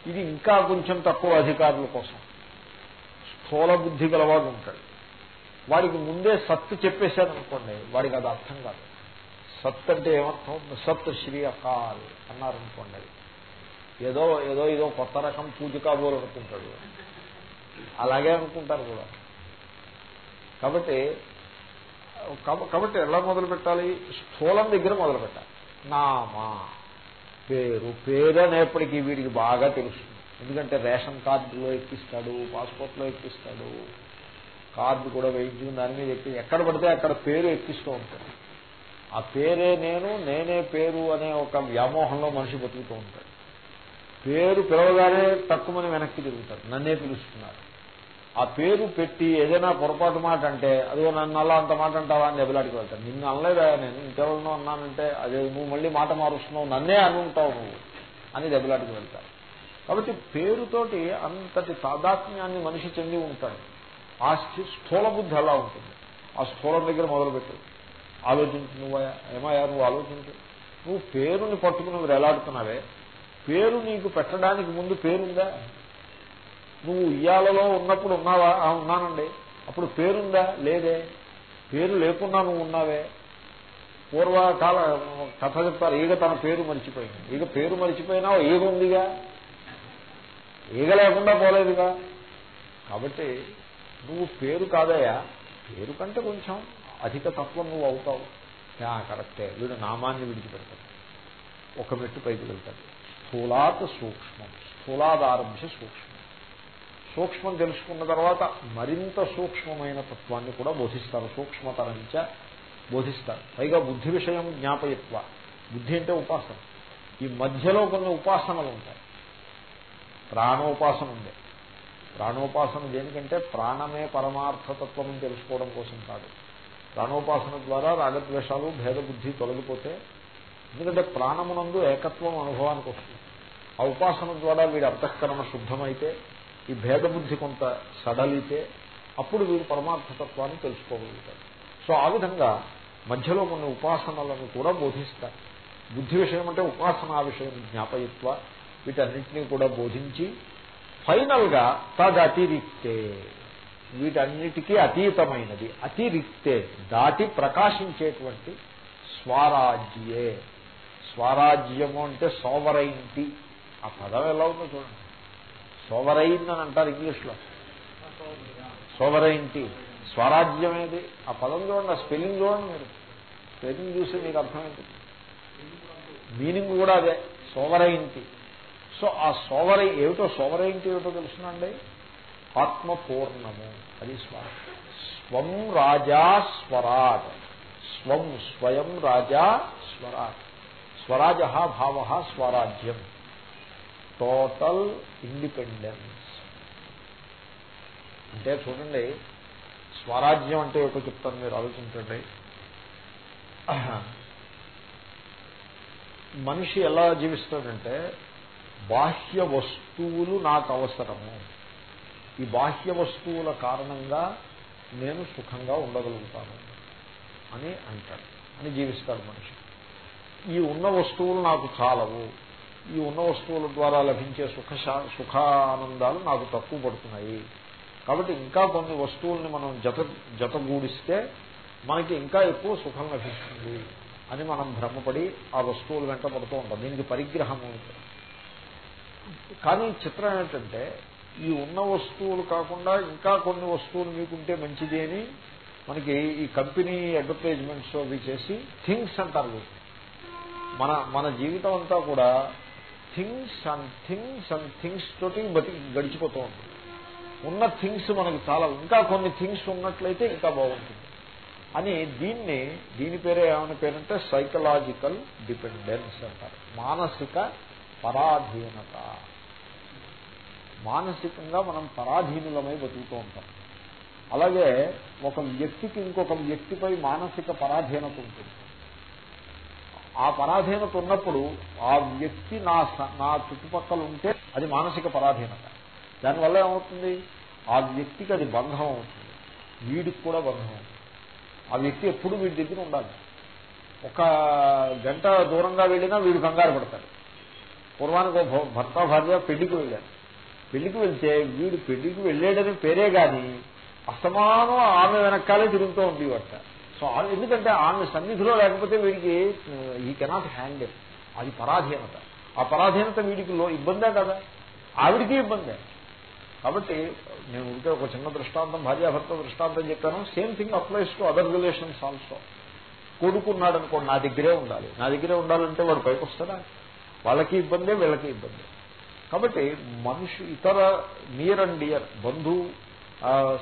S1: ఇది ఇంకా కొంచెం తక్కువ అధికారుల కోసం. స్థూల బుద్ధి గలవాడు ఉంటాడు. వాడికి ముందే సత్తు చెప్పేశాడు అనుకోండి వాడికి అది అర్థం కాదు. సత్ అంటే ఏమర్థం? సత్ శ్రీ అకాల్ అన్నారనుకోండి ఏదో ఏదో ఏదో కొత్త రకం పూజ కాబోలు అనుకుంటాడు. అలాగే అనుకుంటారు కూడా. కాబట్టి కాబట్టి ఎలా మొదలు పెట్టాలి? స్థూలం దగ్గర మొదలు పెట్టాలి. నామా పేరు పేరు అనేప్పటికీ వీడికి బాగా తెలుస్తుంది. ఎందుకంటే రేషన్ కార్డులో ఎక్కిస్తాడు పాస్పోర్ట్లో ఎక్కిస్తాడు. కార్డు కూడా వేయించుకుని దాని మీద ఎక్కి ఎక్కడ పడితే అక్కడ పేరు ఎక్కిస్తూ ఉంటాడు. ఆ పేరే నేను నేనే పేరు అనే ఒక వ్యామోహంలో మనిషి బతుకుతూ ఉంటాడు. పేరు పిలవగానే తక్కువని వెనక్కి తిరుగుతారు నన్నే పిలుస్తున్నారు. ఆ పేరు పెట్టి ఏదైనా పొరపాటు మాట అంటే అదిగో నన్ను అలా అంత మాట అంటావా అని దెబ్బలాడికి వెళ్తాను నిన్ను అనలేదా నేను? ఇంకెవరినో అన్నానంటే అదే నువ్వు మళ్ళీ మాట మారుస్తున్నావు నన్నే అనుకుంటావు నువ్వు అని దెబ్బలాడికి వెళ్తాను కాబట్టి పేరుతోటి అంతటి తాదాత్మ్యాన్ని మనిషి చెంది ఉంటాడు. ఆ స్థూల బుద్ధి అలా ఉంటుంది. ఆ స్థూలం దగ్గర మొదలుపెట్టు. ఆలోచించు నువ్వయా ఏమయ్యా నువ్వు ఆలోచించు? నువ్వు పేరుని పట్టుకుని మీరు ఎలాడుతున్నావే పేరు నీకు పెట్టడానికి ముందు పేరుందా? నువ్వు ఉయ్యాలలో ఉన్నప్పుడు ఉన్నావా? ఉన్నానండి. అప్పుడు పేరుందా? లేదే. పేరు లేకుండా నువ్వు ఉన్నావే. పూర్వకాల కథ చెప్తారు ఈగ తన పేరు మర్చిపోయింది. ఈగ పేరు మర్చిపోయినా ఈగ ఉందిగా. ఈగ లేకుండా పోలేదుగా. కాబట్టి నువ్వు పేరు కాదయా పేరు కంటే కొంచెం అధిక తత్వం నువ్వు అవుతావు. కరెక్టే. వీడు నామాన్ని విడిచిపెడతాడు. ఒక మెట్టు పైకి వెళ్తాడు. స్థూలాత్ సూక్ష్మం. స్థూలాదారంభ సూక్ష్మం. సూక్ష్మం తెలుసుకున్న తర్వాత మరింత సూక్ష్మమైన తత్వాన్ని కూడా బోధిస్తారు. సూక్ష్మతరంచ బోధిస్తారు. పైగా బుద్ధి విషయం జ్ఞాపయత్వ. బుద్ధి అంటే ఉపాసన. ఈ మధ్యలో కొన్ని ఉపాసనలు ఉంటాయి. ప్రాణోపాసన ఉంది. ప్రాణోపాసన దేనికంటే ప్రాణమే పరమార్థతత్వం తెలుసుకోవడం కోసం కాదు. ప్రాణోపాసన ద్వారా రాగద్వేషాలు భేదబుద్ధి తొలగిపోతే ఎందుకంటే ప్రాణమునందు ఏకత్వం అనుభవానికి వస్తుంది. ఆ ఉపాసన ద్వారా వీడి అంతఃకరణ శుద్ధమైతే ఈ భేదబుద్ధి కొంత సడలితే అప్పుడు వీడు పరమార్థతత్వాన్ని తెలుసుకోగలుగుతాడు. సో ఆ విధంగా మధ్యలో కొన్ని ఉపాసనలను కూడా బోధిస్తారు. బుద్ధి విషయం అంటే ఉపాసనా విషయం జ్ఞాపయత్వ వీటన్నింటినీ కూడా బోధించి ఫైనల్గా తదతిరిక్తే వీటన్నిటికీ అతీతమైనది. అతిరిక్తే దాటి ప్రకాశించేటువంటి స్వరాజ్యే. స్వరాజ్యము అంటే సోవరైంటి ఆ పదం ఎలా ఉందో చూడండి. సోవరైన్ అని అంటారు ఇంగ్లీష్లో. సోవరైంటి స్వరాజ్యం ఏది? ఆ పదం చూడండి ఆ స్పెల్లింగ్ చూడండి మీరు. స్పెల్లింగ్ చూసి మీకు అర్థమైంది. మీనింగ్ కూడా అదే సోవరైంటి సో ఆ సోవరై ఏమిటో సోవరైంటి ఏమిటో తెలుసునండి? ఆత్మపూర్ణము. అది స్వ స్వం రాజా స్వరాజ్. స్వం స్వయం రాజా స్వరాట్ స్వరాజ భావ స్వరాజ్యం. టోటల్ ఇండిపెండెన్స్ అంటే చూడండి స్వరాజ్యం అంటే ఒకటి చెప్తాను మీరు ఆలోచించండి. మనిషి ఎలా జీవిస్తాడంటే బాహ్య వస్తువులు నాకు అవసరము. ఈ బాహ్య వస్తువుల కారణంగా నేను సుఖంగా ఉండగలుగుతాను అని అంటాడు అని జీవిస్తాడు మనిషి. ఈ ఉన్న వస్తువులు నాకు చాలవు. ఈ ఉన్న వస్తువుల ద్వారా లభించే సుఖ సుఖానందాలు నాకు తక్కువ పడుతున్నాయి. కాబట్టి ఇంకా కొన్ని వస్తువుల్ని మనం జత జతగూడిస్తే మనకి ఇంకా ఎక్కువ సుఖం లభిస్తుంది అని మనం భ్రమపడి ఆ వస్తువులు వెంట పడుతూ ఉంటాం. దీనికి పరిగ్రహం కానీ చిత్రం ఏంటంటే ఈ ఉన్న వస్తువులు కాకుండా ఇంకా కొన్ని వస్తువులు మీకుంటే మంచిది అని మనకి ఈ కంపెనీ అడ్వర్టైజ్మెంట్స్ అవి చేసి థింగ్స్ అంటారు మన మన జీవితం అంతా కూడా things and things and things తోటి బతి గడిచిపోతూ ఉంటుంది. ఉన్న థింగ్స్ మనకు చాలా ఇంకా కొన్ని థింగ్స్ ఉన్నట్లయితే ఇంకా బాగుంటుంది. అని దీన్ని దీని పేరే ఏమైనా పేరంటే సైకలాజికల్ డిపెండెన్స్ అంటారు. మానసిక పరాధీనత. మానసికంగా మనం పరాధీనులమై బతుకుతూ ఉంటాం. అలాగే ఒక వ్యక్తికి ఇంకొక వ్యక్తిపై మానసిక పరాధీనత ఉంటుంది. ఆ పరాధీనత ఉన్నప్పుడు ఆ వ్యక్తి నా నా చుట్టుపక్కల ఉంటే అది మానసిక పరాధీనత. దానివల్ల ఏమవుతుంది? ఆ వ్యక్తికి అది బంధం అవుతుంది. వీడికి కూడా బంధం అవుతుంది. ఆ వ్యక్తి ఎప్పుడు వీడి దగ్గర ఉండాలి. ఒక గంట దూరంగా వెళ్ళినా వీడు కంగారు పడతాడు. పూర్వానికి భర్త భార్య పెళ్ళికి వెళ్ళారు. పెళ్ళికి వెళ్తే వీడు పెళ్ళికి వెళ్ళాడని పేరే గాని అసమానం ఆమె వెనకాలే తిరుగుతూ ఉండేవాట. సో ఎందుకంటే ఆమె సన్నిధిలో లేకపోతే వీడికి ఈ కెనాట్ హ్యాండిల్ అది పరాధీనత. ఆ పరాధీనత వీడికి ఇబ్బందే కదా. ఆవిడికి ఇబ్బందే. కాబట్టి నేను ఉంటే ఒక చిన్న దృష్టాంతం భార్యాభర్త దృష్టాంతం చెప్పాను. Same thing applies to other relations also. కొడుకున్నాడు అనుకోండి నా దగ్గరే ఉండాలి. నా దగ్గరే ఉండాలంటే వాడు పైకి వస్తాడా వాళ్ళకి ఇబ్బందే వీళ్ళకి ఇబ్బంది. కాబట్టి మనిషి ఇతర నియర్ అండ్ డియర్ బంధు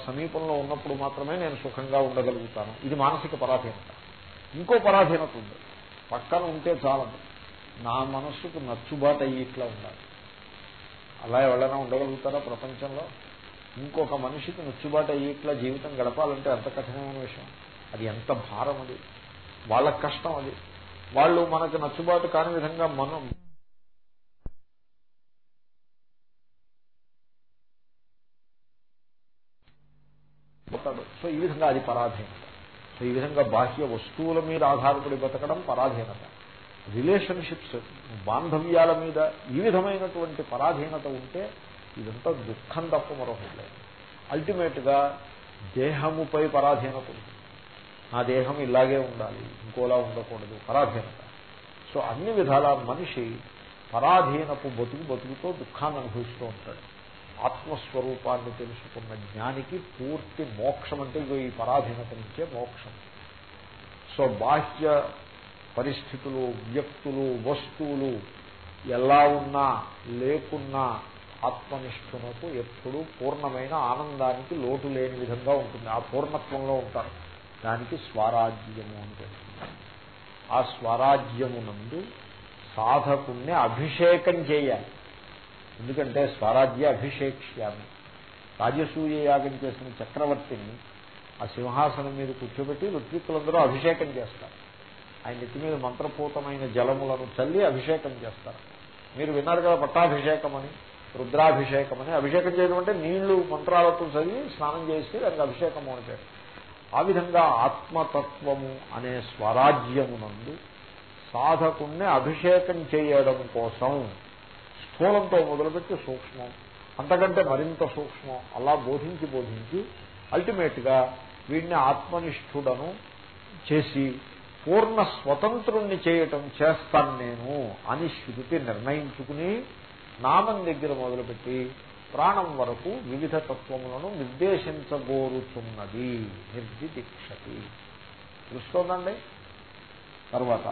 S1: సమీపంలో ఉన్నప్పుడు మాత్రమే నేను సుఖంగా ఉండగలుగుతాను. ఇది మానసిక పరాధీనత. ఇంకో పరాధీనత ఉంది. పక్కన ఉంటే చాలదు. నా మనస్సుకు నచ్చుబాటు అయ్యి ఇట్లా ఉండాలి. అలా ఎవరైనా ఉండగలుగుతారా ప్రపంచంలో? ఇంకొక మనిషికి నచ్చుబాటు అయ్యి ఇట్లా జీవితం గడపాలంటే ఎంత కఠినమైన విషయం. అది ఎంత భారం అది. వాళ్ళ కష్టం అది. వాళ్ళు మనకు నచ్చుబాటు కాని విధంగా మనం ఉంటాడు సో ఈ విధంగా అది పరాధీనత. సో ఈ విధంగా బాహ్య వస్తువుల మీద ఆధారపడి బతకడం పరాధీనత. రిలేషన్షిప్స్ బాంధవ్యాల మీద ఈ విధమైనటువంటి పరాధీనత ఉంటే ఇదంతా దుఃఖం తప్ప మరొకటి లేదు. అల్టిమేట్గా దేహముపై పరాధీనత ఉంటుంది. నా దేహం ఇలాగే ఉండాలి ఇంకోలా ఉండకూడదు పరాధీనత. సో అన్ని విధాల మనిషి పరాధీనపు బతుకు బతుకుతో దుఃఖాన్ని అనుభవిస్తూ ఉంటాడు. ఆత్మస్వరూపాన్ని తెలుసుకున్న జ్ఞానికి పూర్తి మోక్షం అంటే ఇగో ఈ పరాధీనత నుంచే మోక్షం. సో బాహ్య పరిస్థితులు వ్యక్తులు వస్తువులు ఎలా ఉన్నా లేకున్నా ఆత్మనిష్ఠునకు ఎప్పుడూ పూర్ణమైన ఆనందానికి లోటు లేని విధంగా ఉంటుంది. ఆ పూర్ణత్వంలో ఉంటారు. దానికి స్వరాజ్యము అంటే ఆ ఆ స్వరాజ్యమునందు సాధకుణ్ణి అభిషేకం చేయాలి. ఎందుకంటే స్వరాజ్య అభిషేక్ష్యామి. రాజసూయ యాగం చేసిన చక్రవర్తిని ఆ సింహాసనం మీద కూర్చోబెట్టి ఋత్విక్కులందరూ అభిషేకం చేస్తారు. ఆయన నెత్తి మీద మంత్రపూతమైన జలములను చల్లి అభిషేకం చేస్తారు. మీరు విన్నారు కదా పట్టాభిషేకం అని రుద్రాభిషేకం అని అభిషేకం చేయడం అంటే నీళ్ళు మంత్రాలతో చదివి స్నానం చేస్తే దానికి అభిషేకము అని ఆ విధంగా ఆత్మతత్వము అనే స్వరాజ్యమునందు సాధకుణ్ణి అభిషేకం చేయడం కోసం స్థూలంతో మొదలుపెట్టి సూక్ష్మం. అంతకంటే మరింత సూక్ష్మం. అలా బోధించి బోధించి అల్టిమేట్గా వీడిని ఆత్మనిష్ఠుడను చేసి పూర్ణ స్వతంత్రుణ్ణి చేయటం చేస్తాను నేను అని శృతి నిర్ణయించుకుని నామం దగ్గర మొదలుపెట్టి ప్రాణం వరకు వివిధ తత్వములను నిర్దేశించగోరుతున్నది నిర్దిదీక్షతి. తెలుస్తోందండి తర్వాత.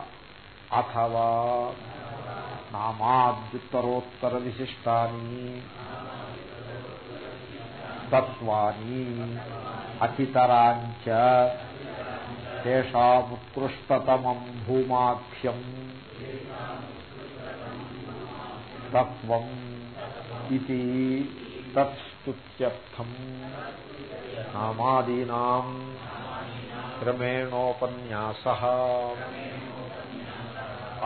S1: అథవా. నామాద్యుత్తరోత్తర విశిష్టాన్ని తత్వాన్ని అతితరాంచ తేషాముత్కృష్టతమం భూమాఖ్యం తత్వం ఇది తత్స్తుత్యర్థం. నామాదీనా క్రమేణోపన్యాస.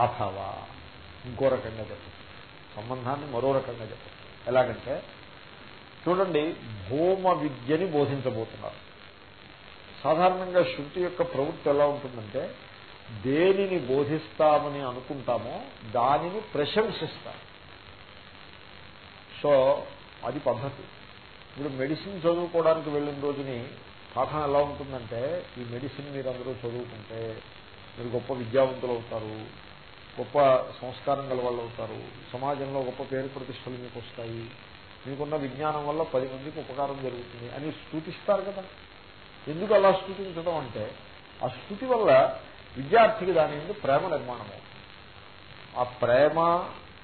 S1: అథవా ఇంకో రకంగా చెప్పచ్చు. సంబంధాన్ని మరో రకంగా చెప్పచ్చు. ఎలాగంటే చూడండి భూమ విద్యని బోధించబోతున్నారు. సాధారణంగా శృతి యొక్క ప్రవృత్తి ఎలా ఉంటుందంటే దేనిని బోధిస్తామని అనుకుంటామో దానిని ప్రశంసిస్తాం సో అది పద్ధతి. ఇప్పుడు మెడిసిన్ చదువుకోవడానికి వెళ్ళిన రోజుని పాఠం ఎలా ఉంటుందంటే ఈ మెడిసిన్ మీరు అందరూ చదువుకుంటే మీరు గొప్ప విద్యావంతులు అవుతారు గొప్ప సంస్కారం గల వాళ్ళు అవుతారు. సమాజంలో గొప్ప పేరు ప్రతిష్టలు మీకు వస్తాయి. మీకున్న విజ్ఞానం వల్ల పది మందికి ఉపకారం జరుగుతుంది అని స్థుతిస్తారు కదా. ఎందుకు అలా స్థుతించడం అంటే ఆ స్థుతి వల్ల విద్యార్థికి దాని మీద ప్రేమ నిర్మాణం ఆ ప్రేమ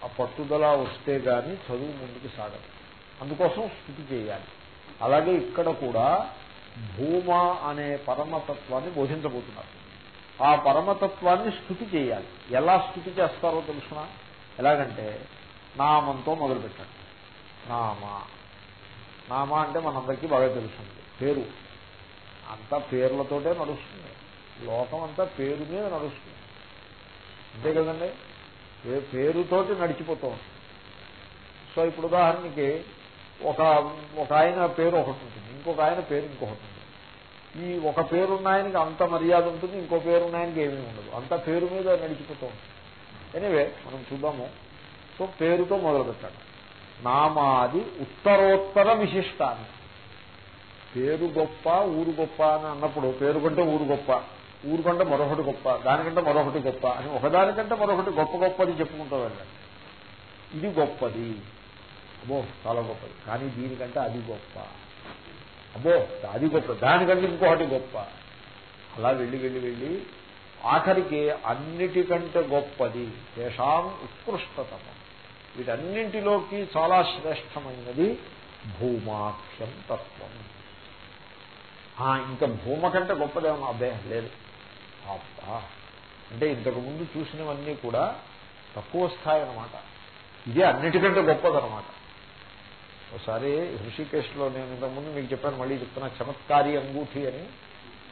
S1: ఆ పట్టుదల వస్తే గాని చదువు ముందుకు సాగదు. అందుకోసం స్థుతి చేయాలి. అలాగే ఇక్కడ కూడా భూమ అనే పరమతత్వాన్ని బోధించబోతున్నారు. ఆ పరమతత్వాన్ని స్థుతి చేయాలి. ఎలా స్థుతి చేస్తారో తెలుసిన? ఎలాగంటే నామంతో మొదలుపెట్టండి నామ. నామ అంటే మనందరికీ బాగా తెలుస్తుంది పేరు. అంతా పేర్లతోటే నడుస్తుంది. లోకం అంతా పేరు మీద నడుస్తుంది. అంతే కదండి? పేరుతోటి నడిచిపోతూ ఉంటుంది. సో ఇప్పుడు ఉదాహరణకి ఒక ఒక ఆయన పేరు ఒకటి ఉంటుంది. ఇంకొక ఆయన పేరు ఇంకొకటి ఉంటుంది. ఈ ఒక పేరున్న ఆయనకి అంత మర్యాద ఉంటుంది ఇంకో పేరున్న ఆయనకి ఏమీ ఉండదు. అంత పేరు మీద నడిచిపోతూ ఉంటుంది. ఎనివే మనం చూద్దాము. సో పేరుతో మొదలుపెట్టాడు నామాది ఉత్తరోత్తర విశిష్టాన్ని. పేరు గొప్ప ఊరు గొప్ప అని అన్నప్పుడు పేరు కంటే ఊరు గొప్ప ఊరు కంటే మరొకటి గొప్ప దానికంటే మరొకటి గొప్ప అని ఒకదానికంటే మరొకటి గొప్ప గొప్పది చెప్పుకుంటూ వెళ్ళండి ఇది గొప్పది. అబ్బో చాలా గొప్పది. కానీ దీనికంటే అది గొప్ప. అబ్బో అది గొప్ప దానికంటే ఇంకొకటి గొప్ప. అలా వెళ్ళి వెళ్ళి వెళ్ళి ఆఖరికి అన్నిటికంటే గొప్పది దేశాం ఉత్కృష్టతమ. వీటన్నింటిలోకి చాలా శ్రేష్టమైనది భూమాఖ్యం తత్వం. ఇంకా భూమ కంటే గొప్పదేమో అబ్బే లేదు. అబ్బా. అంటే ఇంతకుముందు చూసినవన్నీ కూడా తక్కువ స్థాయి అనమాట ఇదే అన్నిటికంటే గొప్పదనమాట ఒకసారి హృషికేశ్లో నేను ఇంతకుముందు మీకు చెప్పాను మళ్ళీ చెప్తున్నా చమత్కారి అంగూఠి అని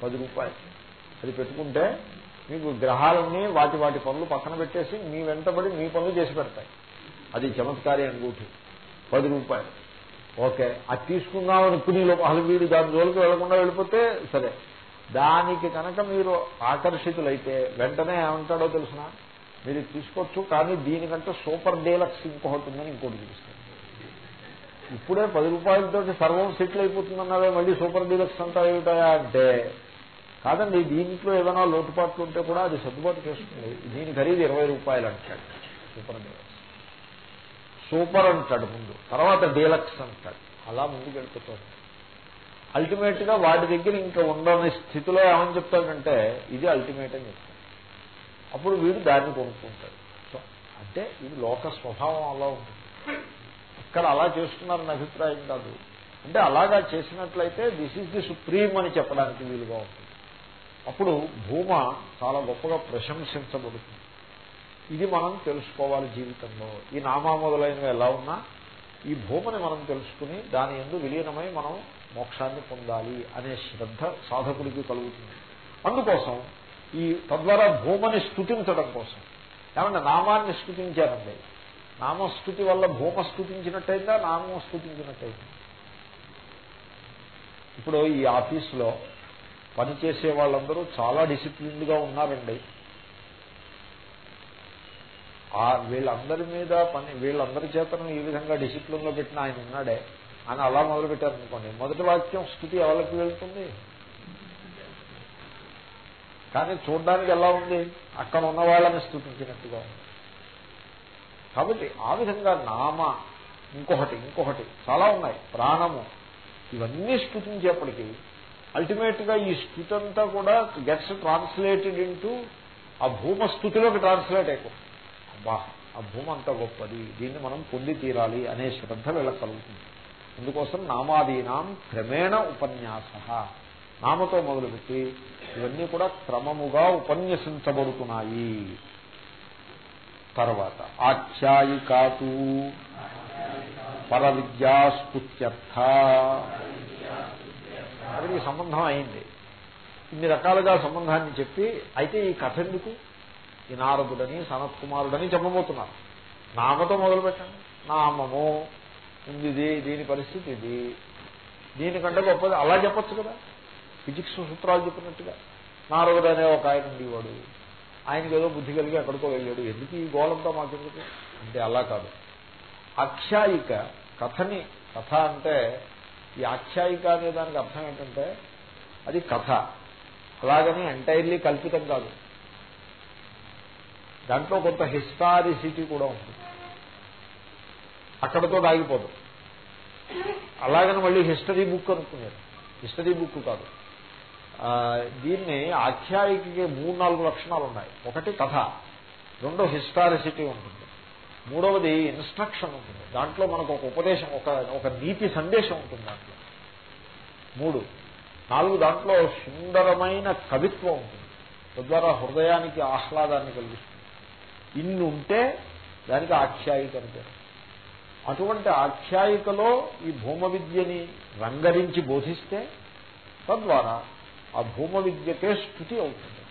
S1: పది రూపాయలు. అది పెట్టుకుంటే మీకు గ్రహాలన్నీ వాటి వాటి పనులు పక్కన పెట్టేసి మీ వెంటబడి మీ పనులు చేసి పెడతాయి. అది చమత్కారి అంగూఠి. పది రూపాయలు. ఓకే అది తీసుకుందాం అనుకుని అసలు వీడు దాని జోలికి వెళ్ళకుండా వెళ్ళిపోతే సరే. దానికి కనుక మీరు ఆకర్షితులైతే వెంటనే ఏమంటాడో తెలిసిన? మీరు తీసుకోవచ్చు కానీ దీనికంటే సూపర్ డీలక్స్ ఇంకొకటి ఉందని ఇంకోటి చూపిస్తాను. ఇప్పుడే పది రూపాయలతో సర్వం సెటిల్ అయిపోతుందన్నావే మళ్ళీ సూపర్ డీలక్స్ అంతా ఏమిటాయా అంటే? కాదండి దీంట్లో ఏదైనా లోటుపాట్లు ఉంటే కూడా అది సర్దుబాటు చేస్తుంది దీని ఖరీదు ఇరవై రూపాయలు అంటాడు. Super deluxe. సూపర్ అంటాడు ముందు. తర్వాత డీలక్స్ అంటాడు. అలా ముందుకు వెళ్ళిపోతాడు అల్టిమేట్గా వాటి దగ్గర ఇంకా ఉండని స్థితిలో ఏమని చెప్తాడంటే ఇది అల్టిమేట్ అని చెప్తాడు. అప్పుడు వీడు దాన్ని కొనుక్కుంటాడు. సో అంటే ఇది లోక స్వభావం అలా ఉంటుంది. ఇక్కడ అలా చేస్తున్నారని అభిప్రాయం కాదు. అంటే అలాగా చేసినట్లయితే దిస్ ఈజ్ ది సుప్రీం అని చెప్పడానికి వీలుగా ఉంటుంది. అప్పుడు భూమ చాలా గొప్పగా ప్రశంసించబడుతుంది. ఇది మనం తెలుసుకోవాలి జీవితంలో. ఈ నామా మొదలైనవి ఎలా ఉన్నా ఈ భూమని మనం తెలుసుకుని దాని ఎందు విలీనమై మనం మోక్షాన్ని పొందాలి అనే శ్రద్ధ సాధకుడికి కలుగుతుంది. అందుకోసం ఈ తద్వారా భూమని స్థుతించడం కోసం. ఏమన్నా నామాన్ని స్థుతించారండి నామస్థుతి వల్ల భూమ స్థుతించినట్టయిందా? నామం స్థుతించినట్టయిందా? ఇప్పుడు ఈ ఆఫీసులో పనిచేసే వాళ్ళందరూ చాలా డిసిప్లిన్డ్గా ఉన్నారండి. ఆ వీళ్ళందరి మీద పని వీళ్ళందరి చేతను ఈ విధంగా డిసిప్లిన్లో పెట్టిన ఆయన ఉన్నాడే. అని అలా మొదలుపెట్టారనుకోండి. మొదటి వాక్యం స్థుతి ఎవరికి వెళ్తుంది? కానీ చూడడానికి ఎలా ఉంది? అక్కడ ఉన్న వాళ్ళని స్థుతించినట్టుగా ఉంది. కాబట్టి ఆ విధంగా నామ ఇంకొకటి ఇంకొకటి చాలా ఉన్నాయి. ప్రాణము ఇవన్నీ స్థుతించేప్పటికీ అల్టిమేట్గా ఈ స్థుతి అంతా కూడా గెట్స్ ట్రాన్స్లేటెడ్ ఇంటూ ఆ భూమ స్థుతిలోకి ట్రాన్స్లేట్ అయిపోతుంది. అబ్బా ఆ భూమ అంత గొప్పది దీన్ని మనం పొంది తీరాలి అనే శ్రద్ధ వీళ్ళకి కలుగుతుంది. అందుకోసం నామాదీనాం క్రమేణ ఉపన్యాస. నామతో మొదలుపెట్టి ఇవన్నీ కూడా క్రమముగా ఉపన్యసించబడుతున్నాయి. తర్వాత. ఆఖ్యాయికాతు పర విద్యాస్తుత్యర్థ అతనికి సంబంధం అయింది. ఇన్ని రకాలుగా సంబంధాన్ని చెప్పి అయితే ఈ కథ ఎందుకు? ఈ నారదుడని సనత్ కుమారుడని చెప్పబోతున్నారు. నామతో మొదలుపెట్టండి నామము ఉంది ఇది దీని పరిస్థితి ఇది. దీనికంటే గొప్పది. అలా చెప్పచ్చు కదా. ఫిజిక్స్ సూత్రాలు చెప్పినట్టుగా. నారదుడు అనే ఒక ఆయన ఉండేవాడు. ఆయనకి ఏదో బుద్ధి కలిగి ఎక్కడికో వెళ్ళాడు. ఎందుకు ఈ గోళంతో మాకెందుకు అంటే అలా కాదు. ఆఖ్యాయిక కథని కథ అంటే ఈ ఆఖ్యాయిక అనే దానికి అర్థం ఏంటంటే అది కథ. అలాగని ఎంటైర్లీ కల్పితం కాదు. దాంట్లో కొంత హిస్టారిసిటీ కూడా ఉంటుంది. అక్కడతో ఆగిపోదు. అలాగని మళ్ళీ హిస్టరీ బుక్ అనుకున్నారు. హిస్టరీ బుక్ కాదు. దీన్ని ఆఖ్యాయికి మూడు నాలుగు లక్షణాలు ఉన్నాయి. ఒకటి కథ రెండో హిస్టారిసిటీ ఉంటుంది మూడవది ఇన్స్ట్రక్షన్ ఉంటుంది. దాంట్లో మనకు ఒక ఉపదేశం ఒక ఒక నీతి సందేశం ఉంటుంది దాంట్లో. మూడు నాలుగు దాంట్లో సుందరమైన కవిత్వం ఉంటుంది. తద్వారా హృదయానికి ఆహ్లాదాన్ని కలిగిస్తుంది. ఇన్ని ఉంటే దానికి ఆఖ్యాయిక అంటే అటువంటి ఆఖ్యాయికలో ఈ భూమ విద్యని రంగరించి బోధిస్తే తద్వారా ఆ భూమ విద్యకే స్థుతి అవుతుంది.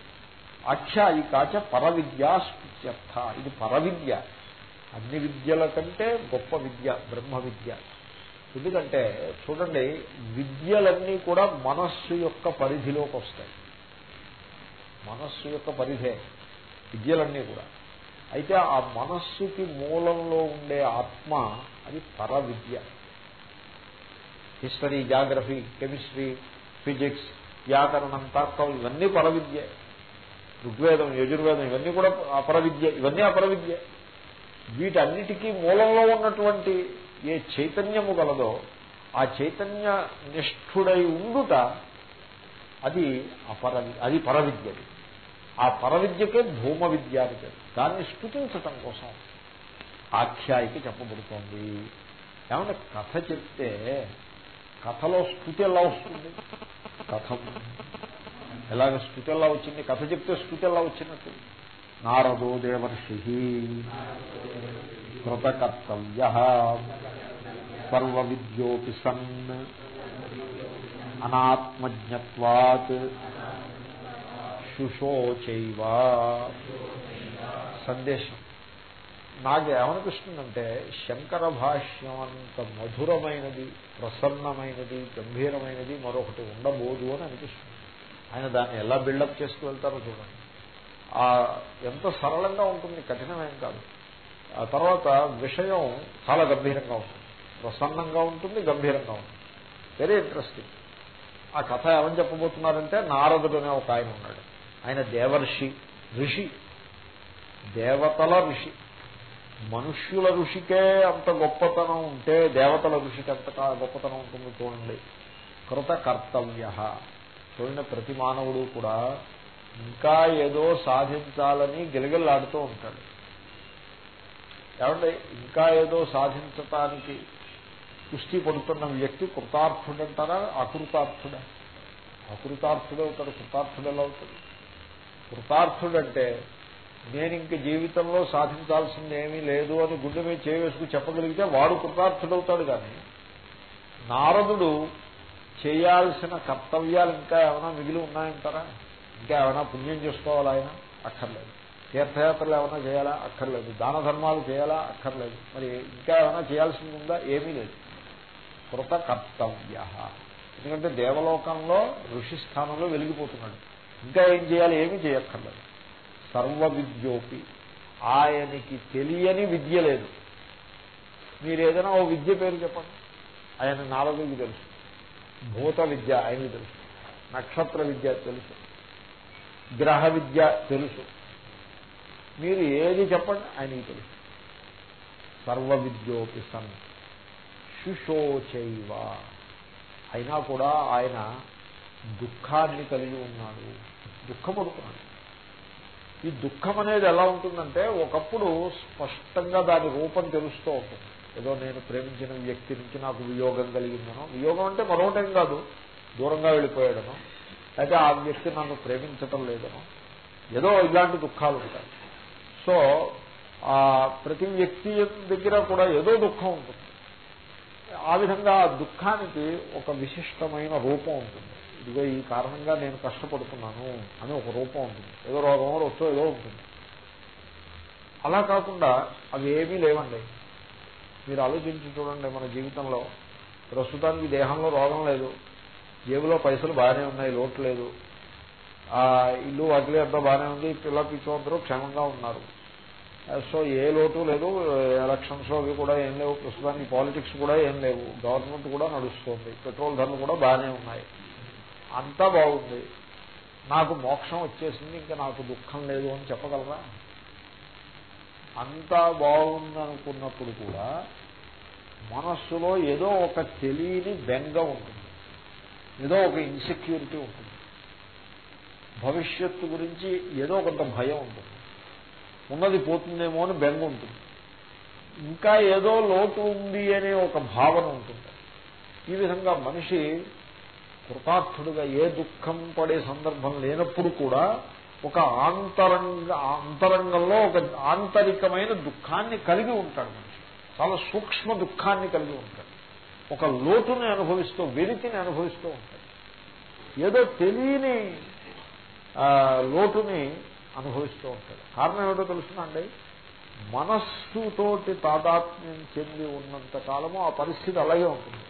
S1: ఆఖ్యాయికాచ పరవిద్యా స్థుత్యర్థ. ఇది పరవిద్య. అన్ని విద్యల కంటే గొప్ప విద్య బ్రహ్మ విద్య ఎందుకంటే చూడండి విద్యలన్నీ కూడా మనస్సు యొక్క పరిధిలోకి వస్తాయి. మనస్సు యొక్క పరిధే విద్యలన్నీ కూడా. అయితే ఆ మనస్సుకి మూలంలో ఉండే ఆత్మ అది పర విద్య హిస్టరీ జాగ్రఫీ కెమిస్ట్రీ ఫిజిక్స్ వ్యాకరణం తర్కం ఇవన్నీ పరవిద్య. ఋగ్వేదం యజుర్వేదం ఇవన్నీ కూడా అపరవిద్య. ఇవన్నీ అపరవిద్య. వీటన్నిటికీ మూలంలో ఉన్నటువంటి ఏ చైతన్యము గలదో ఆ చైతన్య నిష్ఠుడై ఉండుట అది అపర అది పరవిద్యది. ఆ పరవిద్యకే భూమ విద్య అని దాన్ని స్థుతించటం కోసం ఆఖ్యాయికి చెప్పబడుతోంది. ఏమంటే కథ చెప్తే కథలో స్థుతి ఎలా వస్తుంది? కథం. ఎలాగ స్థుతి ఎలా వచ్చింది? కథ చెప్తే స్థుతి ఎలా వచ్చినట్టు. నారదో దేవర్షి. కృతకర్తవ్య. సర్వ విద్యోపి సన్. అనాత్మజ్ఞత్వాత్. శుశోచైవ. సందేశం. నాకేమనిపిస్తుందంటే శంకర భాష్యం అంత మధురమైనది ప్రసన్నమైనది గంభీరమైనది మరొకటి ఉండబోదు అని అనిపిస్తుంది. ఆయన దాన్ని ఎలా బిల్డప్ చేసుకు వెళ్తారో చూడండి. ఎంత సరళంగా ఉంటుంది కఠినమేం కాదు. ఆ తర్వాత విషయం చాలా గంభీరంగా ఉంటుంది. ప్రసన్నంగా ఉంటుంది గంభీరంగా ఉంటుంది. వెరీ ఇంట్రెస్టింగ్ ఆ కథ ఏమని చెప్పబోతున్నారంటే నారదుడు అనే ఒక ఆయన ఉన్నాడు. ఆయన దేవర్షి ఋషి. దేవతల ఋషి. మనుష్యుల ఋషికే అంత గొప్పతనం ఉంటే దేవతల ఋషికి అంత గొప్పతనం ఉంటుంది చూడండి. కృత కర్తవ్య. చూడండి ప్రతి మానవుడు కూడా ఇంకా ఏదో సాధించాలని గిలగిల్లాడుతూ ఉంటాడు. ఏమంటే ఇంకా ఏదో సాధించటానికి కుస్తీ పడుతున్న వ్యక్తి కృతార్థుడంటారా? అకృతార్థుడా? అకృతార్థుడే అవుతాడు కృతార్థుడు ఎలా అవుతాడు? కృతార్థుడంటే నేను ఇంక జీవితంలో సాధించాల్సింది ఏమీ లేదు అని గుండె మీద చేయవేసుకు చెప్పగలిగితే వాడు కృతార్థుడవుతాడు కానీ నారదుడు చేయాల్సిన కర్తవ్యాలు ఇంకా ఏమైనా మిగిలి ఉన్నాయంటారా? ఇంకా ఏమైనా పుణ్యం చేసుకోవాలా ఆయన? అక్కర్లేదు. తీర్థయాత్రలు ఏమైనా చేయాలా? అక్కర్లేదు. దాన ధర్మాలు చేయాలా? అక్కర్లేదు. మరి ఇంకా ఏమైనా చేయాల్సింది ఉందా? ఏమీ లేదు. కృత కర్తవ్య ఎందుకంటే దేవలోకంలో ఋషి స్థానంలో వెలిగిపోతున్నాడు. ఇంకా ఏం చేయాలి? ఏమీ చేయక్కర్లేదు. సర్వ విద్యోపి ఆయనకి తెలియని విద్య లేదు. మీరు ఏదైనా ఓ విద్య పేరు చెప్పండి. ఆయన నాలుగుకి తెలుసు. భూత విద్య ఆయనకి తెలుసు. నక్షత్ర విద్య తెలుసు. గ్రహ విద్య తెలుసు. మీరు ఏది చెప్పండి ఆయనకి తెలుసు. సర్వ విద్యోపి సన్. శుశోచైవ. అయినా కూడా ఆయన దుఃఖాన్ని కలిగి ఉన్నాడు. దుఃఖపడుతున్నాడు. ఈ దుఃఖం అనేది ఎలా ఉంటుందంటే ఒకప్పుడు స్పష్టంగా దాని రూపం తెలుస్తూ ఉంటుంది. ఏదో నేను ప్రేమించిన వ్యక్తి నుంచి నాకు వియోగం కలిగిందనో వియోగం అంటే మరొకటేం కాదు దూరంగా వెళ్ళిపోయాడనో అయితే ఆ వ్యక్తి నన్ను ప్రేమించటం లేదనో ఏదో ఇలాంటి దుఃఖాలు ఉంటాయి. సో ప్రతి వ్యక్తి దగ్గర కూడా ఏదో దుఃఖం ఉంటుంది. ఆ విధంగా ఆ దుఃఖానికి ఒక విశిష్టమైన రూపం ఉంటుంది. ఇదిగో ఈ కారణంగా నేను కష్టపడుతున్నాను అని ఒక రూపం ఉంటుంది. ఏదో రోగం వచ్చో ఏదో ఉంటుంది. అలా కాకుండా అవి ఏమీ లేవండి. మీరు ఆలోచించి చూడండి మన జీవితంలో. ప్రస్తుతానికి దేహంలో రోగం లేదు. జేబులో పైసలు బాగానే ఉన్నాయి లోటు లేదు. ఆ ఇల్లు వాటిలో అంతా బాగానే ఉంది పిల్ల పిచ్చోద్దరూ క్షేమంగా ఉన్నారు. సో ఏ లోటు లేదు ఎలక్షన్స్ అవి కూడా ఏం లేవు ప్రస్తుతానికి పాలిటిక్స్ కూడా ఏం లేవు. గవర్నమెంట్ కూడా నడుస్తుంది పెట్రోల్ ధరలు కూడా బాగానే ఉన్నాయి. అంతా బాగుంది. నాకు మోక్షం వచ్చేసింది ఇంకా నాకు దుఃఖం లేదు అని చెప్పగలరా? అంతా బాగుందనుకున్నప్పుడు కూడా మనస్సులో ఏదో ఒక తెలియని బెంగ ఉంటుంది. ఏదో ఒక ఇన్సెక్యూరిటీ ఉంటుంది. భవిష్యత్తు గురించి ఏదో కొంత భయం ఉంటుంది. ఉన్నది పోతుందేమో అని బెంగ ఉంటుంది. ఇంకా ఏదో లోటు ఉంది అనే ఒక భావన ఉంటుంది. ఈ విధంగా మనిషి కృతార్థుడుగా ఏ దుఃఖం పడే సందర్భం లేనప్పుడు కూడా ఒక ఆంతరంగ అంతరంగంలో ఒక ఆంతరికమైన దుఃఖాన్ని కలిగి ఉంటాడు మనిషి. చాలా సూక్ష్మ దుఃఖాన్ని కలిగి ఉంటాడు. ఒక లోటుని అనుభవిస్తూ వెలితిని అనుభవిస్తూ ఉంటాడు. ఏదో తెలియని లోటుని అనుభవిస్తూ ఉంటాడు. కారణం ఏమిటో తెలుసునండి మనస్సుతోటి తాదాత్మ్యం చెంది ఉన్నంత కాలము ఆ పరిస్థితి అలాగే ఉంటుంది.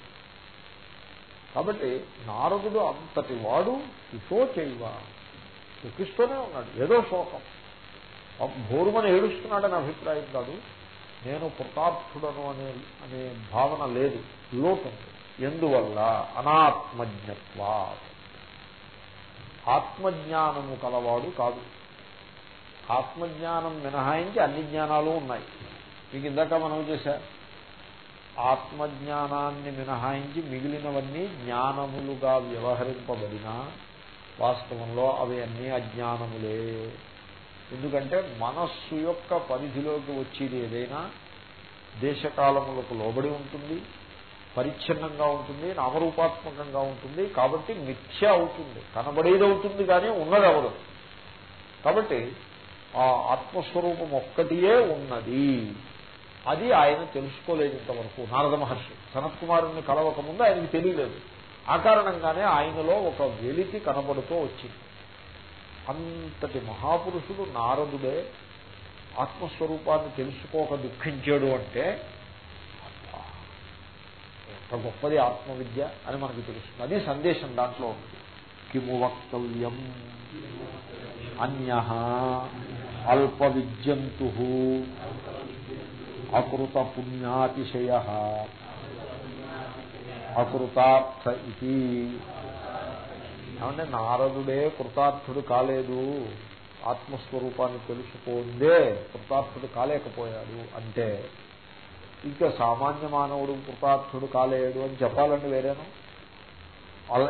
S1: కాబట్టి నారదుడు అంతటి వాడు ఇషో చేయవా? దుఃఖిస్తూనే ఉన్నాడు. ఏదో శోకం. భోరుమని ఏడుస్తున్నాడని అభిప్రాయం కాదు. నేను కృతార్థుడను అనే అనే భావన లేదు. లోటు ఎందువల్ల? అనాత్మజ్ఞత్వా. ఆత్మజ్ఞానము కలవాడు కాదు. ఆత్మజ్ఞానం మినహాయించి అన్ని జ్ఞానాలు ఉన్నాయి. మీకు ఇందాక మనం చేశారు ఆత్మజ్ఞానాన్ని మినహాయించి మిగిలినవన్నీ జ్ఞానములుగా వ్యవహరింపబడినా వాస్తవంలో అవి అన్నీ అజ్ఞానములే. ఎందుకంటే మనస్సు యొక్క పరిధిలోకి వచ్చేది ఏదైనా దేశకాలములకు లోబడి ఉంటుంది పరిచ్ఛిన్నంగా ఉంటుంది నామరూపాత్మకంగా ఉంటుంది కాబట్టి మిథ్య అవుతుంది. కనబడేది అవుతుంది కానీ ఉన్నది అవదు కాబట్టి ఆ ఆత్మస్వరూపం ఒక్కటియే ఉన్నది. అది ఆయన తెలుసుకోలేదు ఇంతవరకు. నారద మహర్షి సనత్ కుమారుని కలవకముందు ఆయనకి తెలియలేదు. ఆ కారణంగానే ఆయనలో ఒక వెలితి కనబడుతూ వచ్చింది. అంతటి మహాపురుషుడు నారదుడే ఆత్మస్వరూపాన్ని తెలుసుకోక దుఃఖించాడు అంటే ఎంత గొప్పది ఆత్మవిద్య అని మనకు తెలుస్తుంది. అది సందేశం దాంట్లో ఉంది. కిము వక్తవ్యం. అన్య అల్ప విద్యంతు. అకృత పుణ్యాతిశయ అకృతార్థ ఇది. ఏమంటే నారదుడే కృతార్థుడు కాలేదు. ఆత్మస్వరూపాన్ని తెలుసుకోందే కృతార్థుడు కాలేకపోయాడు అంటే. ఇంకా సామాన్య మానవుడు కృతార్థుడు కాలేడు అని చెప్పాలండి వేరేను?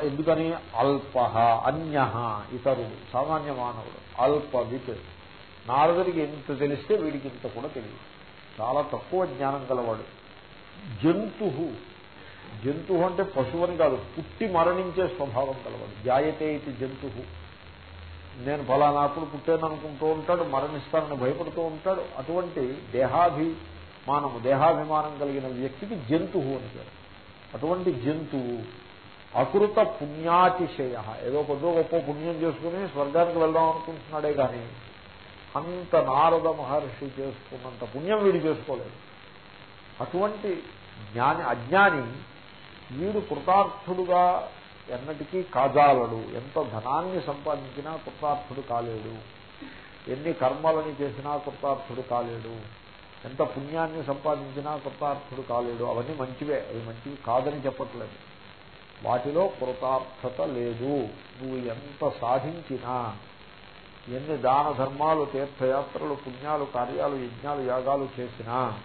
S1: ఎందుకని? అల్ప అన్య ఇతరుడు. సామాన్య మానవుడు. అల్ప విత్. నారదుడికి ఎంత తెలిస్తే వీడికి ఇంత కూడా తెలియదు. చాలా తక్కువ జ్ఞానం గలవాడు. జంతు జంతు అంటే పశువుని కాదు పుట్టి మరణించే స్వభావం కలవాడు జాయతే ఇది జంతు నేను ఫలానాప్పుడు పుట్టాననుకుంటూ ఉంటాడు మరణిస్తానని భయపడుతూ ఉంటాడు. అటువంటి దేహాభిమానము దేహాభిమానం కలిగిన వ్యక్తికి జంతువు అని పేరు. అటువంటి జంతువు అకృత పుణ్యాతిశయ. ఏదో కొద్దో గొప్ప పుణ్యం చేసుకుని స్వర్గానికి వెళ్దాం అనుకుంటున్నాడే కానీ అంత నారద మహర్షి చేసుకున్నంత పుణ్యం వీడు చేసుకోలేదు. అటువంటి జ్ఞాని అజ్ఞాని వీడు కృతార్థుడుగా ఎన్నటికీ కాజాలడు. ఎంత ధనాన్ని సంపాదించినా కృతార్థుడు కాలేడు. ఎన్ని కర్మలని చేసినా కృతార్థుడు కాలేడు. ఎంత పుణ్యాన్ని సంపాదించినా కృతార్థుడు కాలేడు. అవన్నీ మంచివే. అవి మంచివి కాదని చెప్పట్లేదు. వాటిలో కృతార్థత లేదు. నువ్వు ఎంత సాధించినా ఎన్ని దాన ధర్మాలు తీర్థయాత్రలు పుణ్యాలు కార్యాలు యజ్ఞాలు యాగాలు చేసినా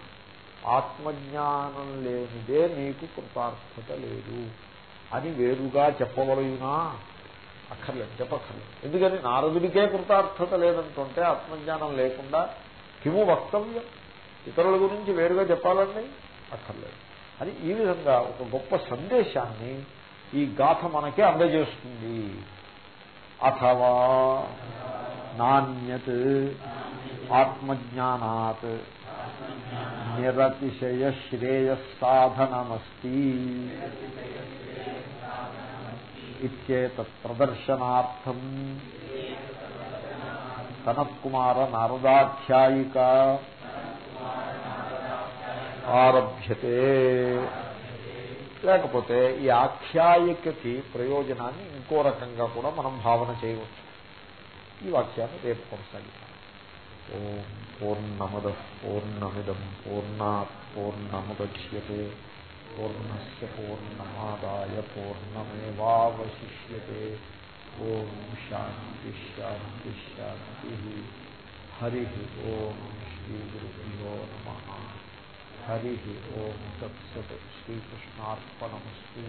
S1: ఆత్మజ్ఞానం లేనిదే నీకు కృతార్థత లేదు. అని వేరుగా చెప్పవలయునా? అక్కర్లేదు చెప్పక్కర్లేదు. ఎందుకని? నారదుడికే కృతార్థత లేదంటుంటే ఆత్మజ్ఞానం లేకుండా కిము వక్తవ్యం. ఇతరుల గురించి వేరుగా చెప్పాలండి? అక్కర్లేదు. అని ఈ విధంగా ఒక గొప్ప సందేశాన్ని ఈ గాథ మనకే అందజేస్తుంది. అథవా నాణ్యత్ ఆత్మజ్ఞానాత్ నిరతిశయ శ్రేయస్సాధనమస్తి ఇత్యేతత్ ప్రదర్శనార్థం సనత్కుమార నారదాఖ్యాయిక ఆరభ్యతే లేకపోతే ఈ ఆఖ్యాయికకి ప్రయోజనాన్ని ఇంకో రకంగా కూడా మనం భావన చేయవచ్చు. ఈ వాక్యాన్ని రేపు కొనసాగిస్తాం ఓం పూర్ణమద పూర్ణమిదం పూర్ణా పూర్ణముద్యతే పూర్ణస్ పూర్ణమాదాయ పూర్ణమేవాశిష్యే ఓం శాంతి శాంతి శాంతి హరి ఓం శ్రీ గురుభ్యో నమ హరి ఓం తత్సత్ శ్రీకృష్ణార్పణమస్తు